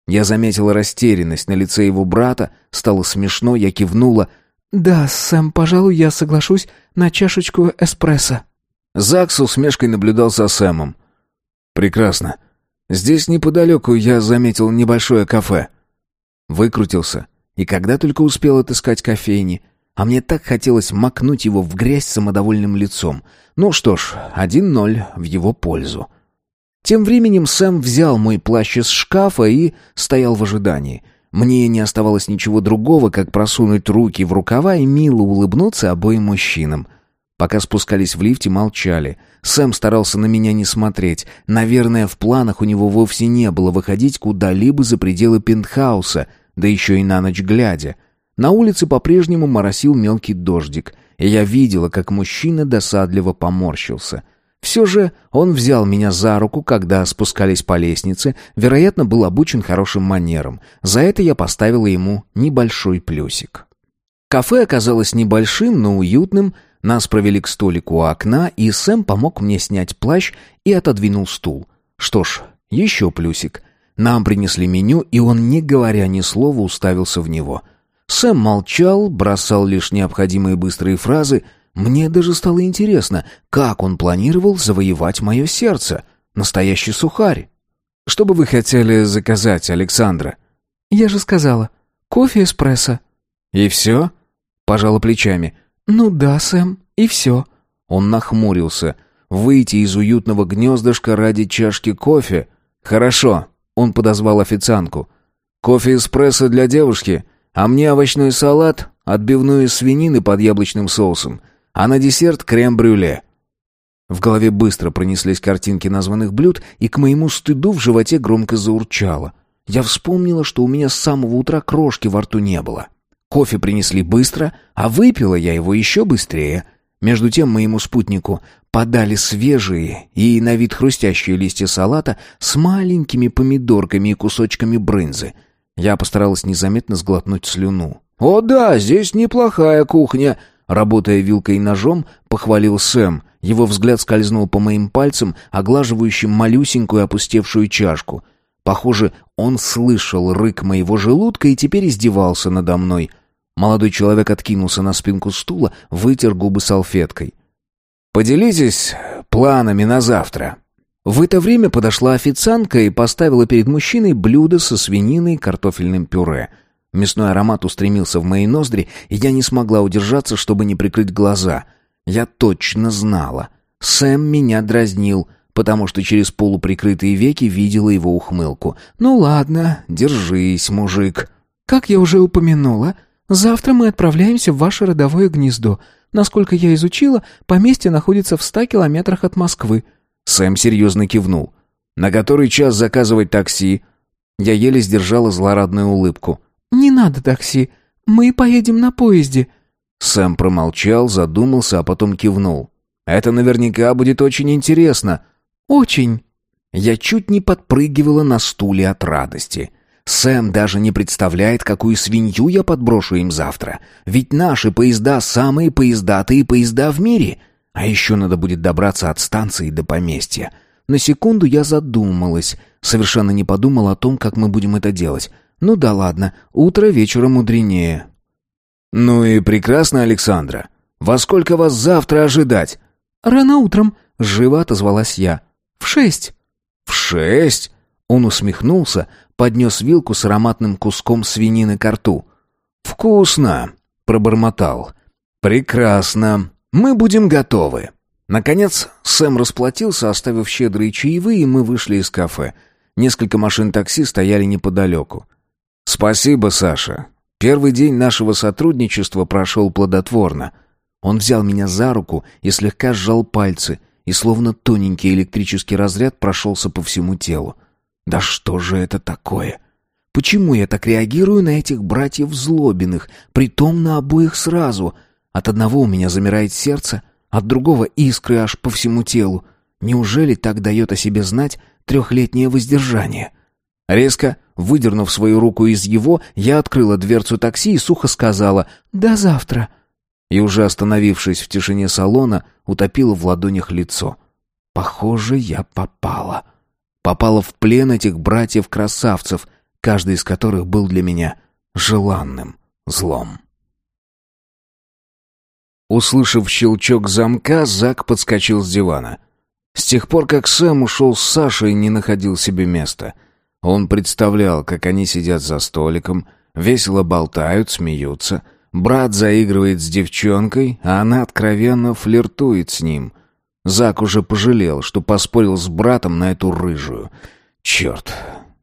Я заметила растерянность на лице его брата, стало смешно, я кивнула. «Да, Сэм, пожалуй, я соглашусь на чашечку эспрессо». Зак с усмешкой наблюдал за Сэмом. «Прекрасно. Здесь неподалеку я заметил небольшое кафе». Выкрутился, и когда только успел отыскать кофейни — а мне так хотелось макнуть его в грязь самодовольным лицом. Ну что ж, один ноль в его пользу. Тем временем Сэм взял мой плащ из шкафа и стоял в ожидании. Мне не оставалось ничего другого, как просунуть руки в рукава и мило улыбнуться обоим мужчинам. Пока спускались в лифте, молчали. Сэм старался на меня не смотреть. Наверное, в планах у него вовсе не было выходить куда-либо за пределы пентхауса, да еще и на ночь глядя. На улице по-прежнему моросил мелкий дождик, и я видела, как мужчина досадливо поморщился. Все же он взял меня за руку, когда спускались по лестнице, вероятно, был обучен хорошим манерам. За это я поставила ему небольшой плюсик. Кафе оказалось небольшим, но уютным. Нас провели к столику у окна, и Сэм помог мне снять плащ и отодвинул стул. Что ж, еще плюсик. Нам принесли меню, и он, не говоря ни слова, уставился в него. Сэм молчал, бросал лишь необходимые быстрые фразы. Мне даже стало интересно, как он планировал завоевать мое сердце. Настоящий сухарь. «Что бы вы хотели заказать, Александра?» «Я же сказала. Кофе эспрессо». «И все?» Пожала плечами. «Ну да, Сэм, и все». Он нахмурился. «Выйти из уютного гнездышка ради чашки кофе? Хорошо». Он подозвал официантку. «Кофе эспрессо для девушки, а мне овощной салат, отбивную из свинины под яблочным соусом, а на десерт крем-брюле». В голове быстро пронеслись картинки названных блюд, и к моему стыду в животе громко заурчало. Я вспомнила, что у меня с самого утра крошки во рту не было. Кофе принесли быстро, а выпила я его еще быстрее. Между тем моему спутнику подали свежие и на вид хрустящие листья салата с маленькими помидорками и кусочками брынзы. Я постаралась незаметно сглотнуть слюну. «О да, здесь неплохая кухня!» Работая вилкой и ножом, похвалил Сэм. Его взгляд скользнул по моим пальцам, оглаживающим малюсенькую опустевшую чашку. Похоже, он слышал рык моего желудка и теперь издевался надо мной. Молодой человек откинулся на спинку стула, вытер губы салфеткой. «Поделитесь планами на завтра». В это время подошла официантка и поставила перед мужчиной блюдо со свининой и картофельным пюре. Мясной аромат устремился в мои ноздри, и я не смогла удержаться, чтобы не прикрыть глаза. Я точно знала. Сэм меня дразнил, потому что через полуприкрытые веки видела его ухмылку. «Ну ладно, держись, мужик». «Как я уже упомянула, завтра мы отправляемся в ваше родовое гнездо. Насколько я изучила, поместье находится в ста километрах от Москвы». Сэм серьезно кивнул. «На который час заказывать такси?» Я еле сдержала злорадную улыбку. «Не надо такси. Мы поедем на поезде». Сэм промолчал, задумался, а потом кивнул. «Это наверняка будет очень интересно». «Очень». Я чуть не подпрыгивала на стуле от радости. Сэм даже не представляет, какую свинью я подброшу им завтра. Ведь наши поезда самые поездатые поезда в мире. А еще надо будет добраться от станции до поместья. На секунду я задумалась, совершенно не подумала о том, как мы будем это делать. Ну да ладно, утро вечера мудренее. «Ну и прекрасно, Александра. Во сколько вас завтра ожидать?» «Рано утром», — живо отозвалась я. «В шесть». «В шесть?» Он усмехнулся, поднес вилку с ароматным куском свинины к рту. «Вкусно!» — пробормотал. «Прекрасно. Мы будем готовы». Наконец, Сэм расплатился, оставив щедрые чаевые, и мы вышли из кафе. Несколько машин такси стояли неподалеку. «Спасибо, Саша. Первый день нашего сотрудничества прошел плодотворно». Он взял меня за руку и слегка сжал пальцы, и словно тоненький электрический разряд прошелся по всему телу. «Да что же это такое?» Почему я так реагирую на этих братьев Злобиных, притом на обоих сразу? От одного у меня замирает сердце, от другого искры аж по всему телу. Неужели так дает о себе знать трехлетнее воздержание? Резко, выдернув свою руку из его, я открыла дверцу такси и сухо сказала «До завтра». И уже остановившись в тишине салона, утопила в ладонях лицо. Похоже, я попала. Попала в плен этих братьев-красавцев, каждый из которых был для меня желанным злом. Услышав щелчок замка, Зак подскочил с дивана. С тех пор, как Сэм ушел с Сашей, не находил себе места — он представлял, как они сидят за столиком, весело болтают, смеются. Брат заигрывает с девчонкой, а она откровенно флиртует с ним. Зак уже пожалел, что поспорил с братом на эту рыжую. Черт,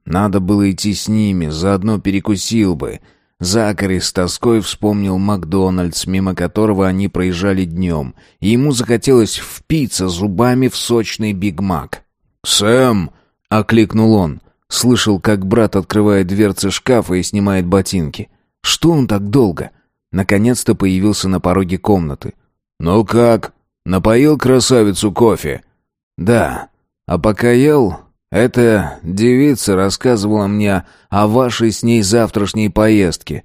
надо было идти с ними, заодно перекусил бы. Закари с тоской вспомнил Макдональдс, мимо которого они проезжали днем, и ему захотелось впиться зубами в сочный Биг Мак. «Сэм!» — окликнул он. Слышал, как брат открывает дверцы шкафа и снимает ботинки. Что он так долго? Наконец-то появился на пороге комнаты. «Ну как? Напоил красавицу кофе?» «Да. А пока ел, эта девица рассказывала мне о вашей с ней завтрашней поездке».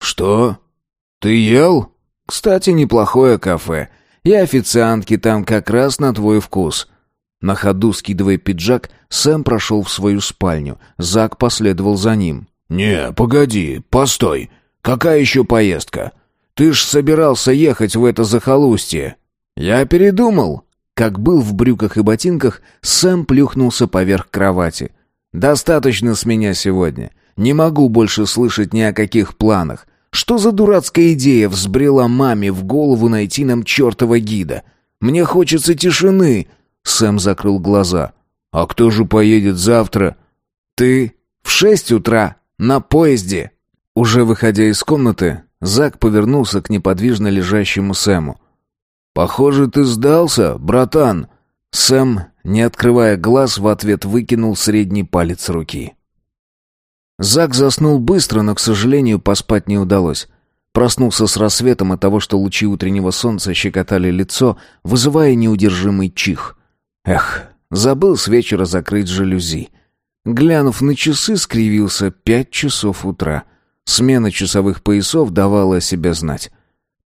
«Что?» «Ты ел?» «Кстати, неплохое кафе. И официантки там как раз на твой вкус». На ходу, скидывая пиджак, Сэм прошел в свою спальню. Зак последовал за ним. «Не, погоди, постой. Какая еще поездка? Ты ж собирался ехать в это захолустье». «Я передумал». Как был в брюках и ботинках, Сэм плюхнулся поверх кровати. «Достаточно с меня сегодня. Не могу больше слышать ни о каких планах. Что за дурацкая идея взбрела маме в голову найти нам чертова гида? Мне хочется тишины!» Сэм закрыл глаза. «А кто же поедет завтра?» «Ты. В шесть утра. На поезде». Уже выходя из комнаты, Зак повернулся к неподвижно лежащему Сэму. «Похоже, ты сдался, братан!» Сэм, не открывая глаз, в ответ выкинул средний палец руки. Зак заснул быстро, но, к сожалению, поспать не удалось. Проснулся с рассветом от того, что лучи утреннего солнца щекотали лицо, вызывая неудержимый чих. Эх, забыл с вечера закрыть жалюзи. Глянув на часы, скривился пять часов утра. Смена часовых поясов давала о себе знать.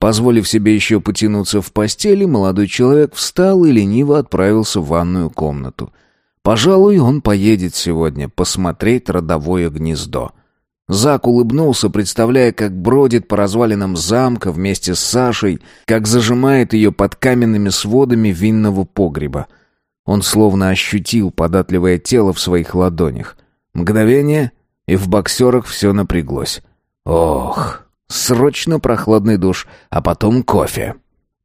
Позволив себе еще потянуться в постели, молодой человек встал и лениво отправился в ванную комнату — Пожалуй, он поедет сегодня посмотреть родовое гнездо. Зак улыбнулся, представляя, как бродит по развалинам замка вместе с Сашей, как зажимает ее под каменными сводами винного погреба. Он словно ощутил податливое тело в своих ладонях. Мгновение, и в боксерах все напряглось. Ох, срочно прохладный душ, а потом кофе.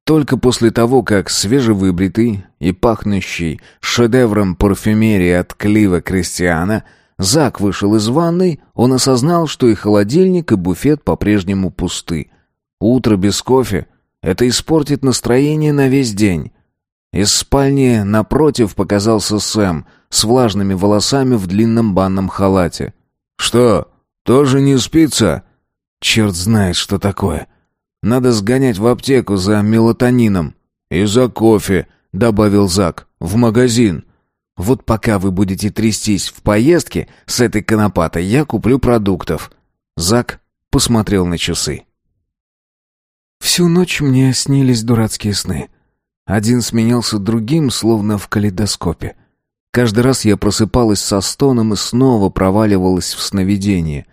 Только после того, как свежевыбритый и пахнущий шедевром парфюмерии от Клива Кристиана Зак вышел из ванной, он осознал, что и холодильник, и буфет по-прежнему пусты. Утро без кофе — это испортит настроение на весь день. Из спальни напротив показался Сэм с влажными волосами в длинном банном халате. «Что, тоже не спится?» «Черт знает, что такое». Надо сгонять в аптеку за мелатонином. И за кофе, добавил Зак, в магазин. Вот пока вы будете трястись в поездке с этой конопатой, я куплю продуктов. Зак посмотрел на часы. Всю ночь мне снились дурацкие сны. Один сменялся другим, словно в калейдоскопе. Каждый раз я просыпалась со стоном и снова проваливалась в сновидение.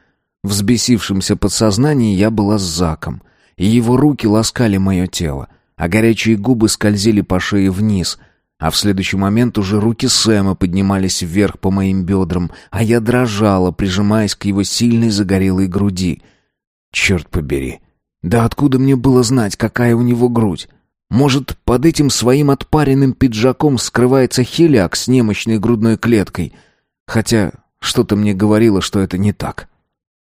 Взбесившемся подсознании я была с Заком — и его руки ласкали мое тело, а горячие губы скользили по шее вниз, а в следующий момент уже руки Сэма поднимались вверх по моим бедрам, а я дрожала, прижимаясь к его сильной загорелой груди. Черт побери! Да откуда мне было знать, какая у него грудь? Может, под этим своим отпаренным пиджаком скрывается хиляк с немощной грудной клеткой? Хотя что-то мне говорило, что это не так.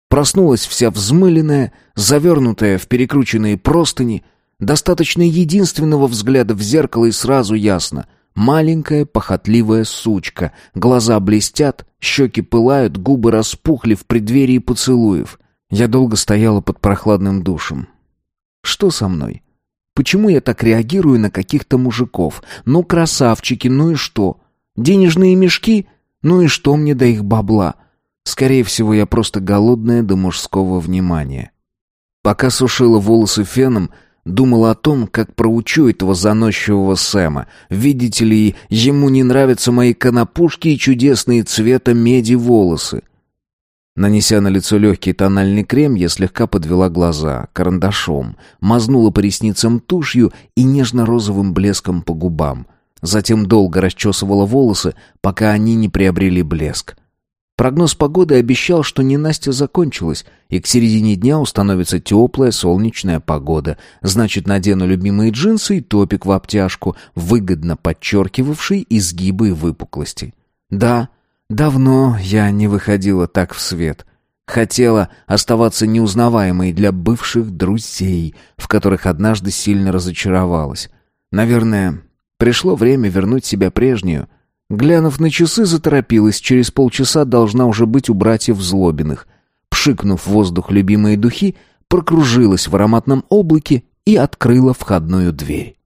Проснулась вся взмыленная, завернутая в перекрученные простыни. Достаточно единственного взгляда в зеркало и сразу ясно. Маленькая похотливая сучка. Глаза блестят, щеки пылают, губы распухли в преддверии поцелуев. Я долго стояла под прохладным душем. Что со мной? Почему я так реагирую на каких-то мужиков? Ну, красавчики, ну и что? Денежные мешки? Ну и что мне до их бабла? Скорее всего, я просто голодная до мужского внимания. Пока сушила волосы феном, думала о том, как проучу этого заносчивого Сэма. Видите ли, ему не нравятся мои конопушки и чудесные цвета меди волосы. Нанеся на лицо легкий тональный крем, я слегка подвела глаза карандашом, мазнула по ресницам тушью и нежно-розовым блеском по губам. Затем долго расчесывала волосы, пока они не приобрели блеск. Прогноз погоды обещал, что ненастье закончилось, и к середине дня установится теплая солнечная погода. Значит, надену любимые джинсы и топик в обтяжку, выгодно подчеркивавший изгибы и выпуклости. Да, давно я не выходила так в свет. Хотела оставаться неузнаваемой для бывших друзей, в которых однажды сильно разочаровалась. Наверное, пришло время вернуть себя прежнюю, Глянув на часы, заторопилась. Через полчаса должна уже быть у братьев Злобиных. Пшикнув в воздух любимые духи, прокружилась в ароматном облаке и открыла входную дверь.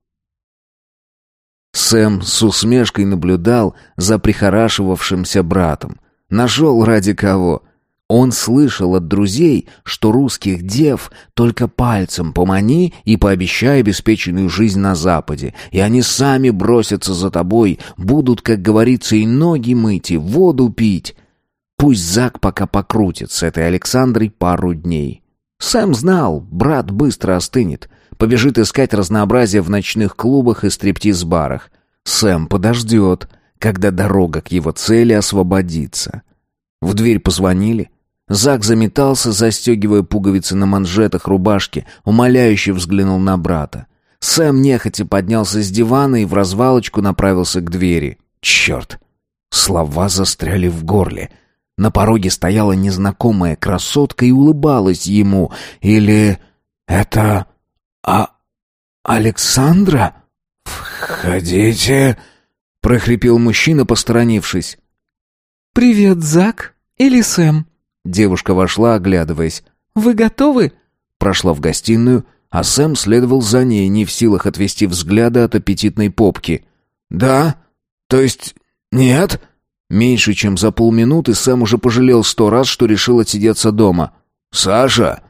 Сэм с усмешкой наблюдал за прихорашивавшимся братом. Нашел ради кого. Он слышал от друзей, что русских дев только пальцем помани и пообещай обеспеченную жизнь на Западе, и они сами бросятся за тобой, будут, как говорится, и ноги мыть, и воду пить. Пусть Зак пока покрутит с этой Александрой пару дней. Сэм знал, брат быстро остынет, побежит искать разнообразие в ночных клубах и стриптиз-барах. Сэм подождет, когда дорога к его цели освободится. В дверь позвонили — Зак заметался, застегивая пуговицы на манжетах рубашки, умоляюще взглянул на брата. Сэм нехотя поднялся с дивана и в развалочку направился к двери. Черт! Слова застряли в горле. На пороге стояла незнакомая красотка и улыбалась ему. Или это... А... Александра? «Входите!» — прохрипел мужчина, посторонившись. «Привет, Зак или Сэм?» Девушка вошла, оглядываясь. «Вы готовы?» Прошла в гостиную, а Сэм следовал за ней, не в силах отвести взгляда от аппетитной попки. «Да? То есть нет?» Меньше чем за полминуты Сэм уже пожалел сто раз, что решил отсидеться дома. «Саша!»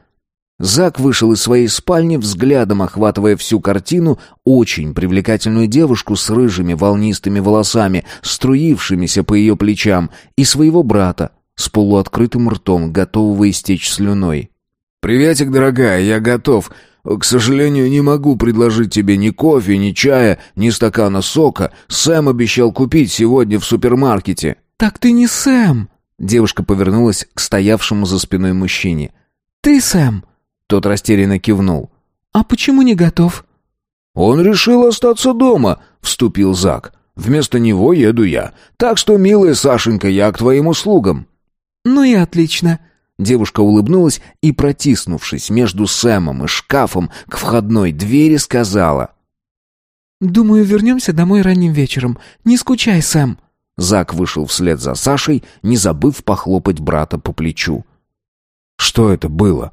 Зак вышел из своей спальни, взглядом охватывая всю картину, очень привлекательную девушку с рыжими волнистыми волосами, струившимися по ее плечам, и своего брата, с полуоткрытым ртом, готового истечь слюной. «Приветик, дорогая, я готов. К сожалению, не могу предложить тебе ни кофе, ни чая, ни стакана сока. Сэм обещал купить сегодня в супермаркете». «Так ты не Сэм!» Девушка повернулась к стоявшему за спиной мужчине. «Ты Сэм!» Тот растерянно кивнул. «А почему не готов?» «Он решил остаться дома», — вступил Зак. «Вместо него еду я. Так что, милая Сашенька, я к твоим услугам». «Ну и отлично». Девушка улыбнулась и, протиснувшись между Сэмом и шкафом к входной двери, сказала. «Думаю, вернемся домой ранним вечером. Не скучай, Сэм». Зак вышел вслед за Сашей, не забыв похлопать брата по плечу. «Что это было?»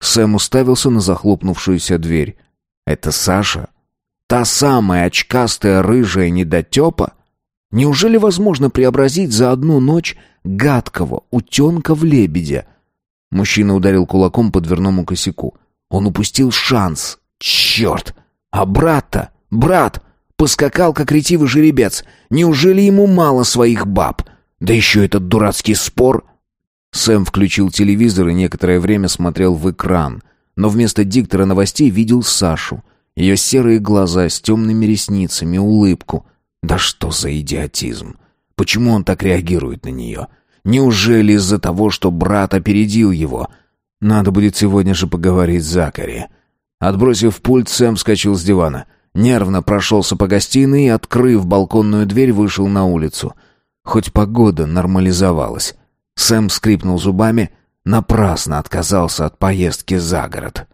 Сэм уставился на захлопнувшуюся дверь. «Это Саша? Та самая очкастая рыжая недотепа? Неужели возможно преобразить за одну ночь гадкого утенка в лебедя. Мужчина ударил кулаком по дверному косяку. Он упустил шанс. Черт! А брат-то, брат, поскакал, как ретивый жеребец. Неужели ему мало своих баб? Да еще этот дурацкий спор. Сэм включил телевизор и некоторое время смотрел в экран, но вместо диктора новостей видел Сашу. Ее серые глаза с темными ресницами, улыбку. Да что за идиотизм! Почему он так реагирует на нее? Неужели из-за того, что брат опередил его? Надо будет сегодня же поговорить с Закари. Отбросив пульт, Сэм вскочил с дивана. Нервно прошелся по гостиной и, открыв балконную дверь, вышел на улицу. Хоть погода нормализовалась. Сэм скрипнул зубами, напрасно отказался от поездки за город.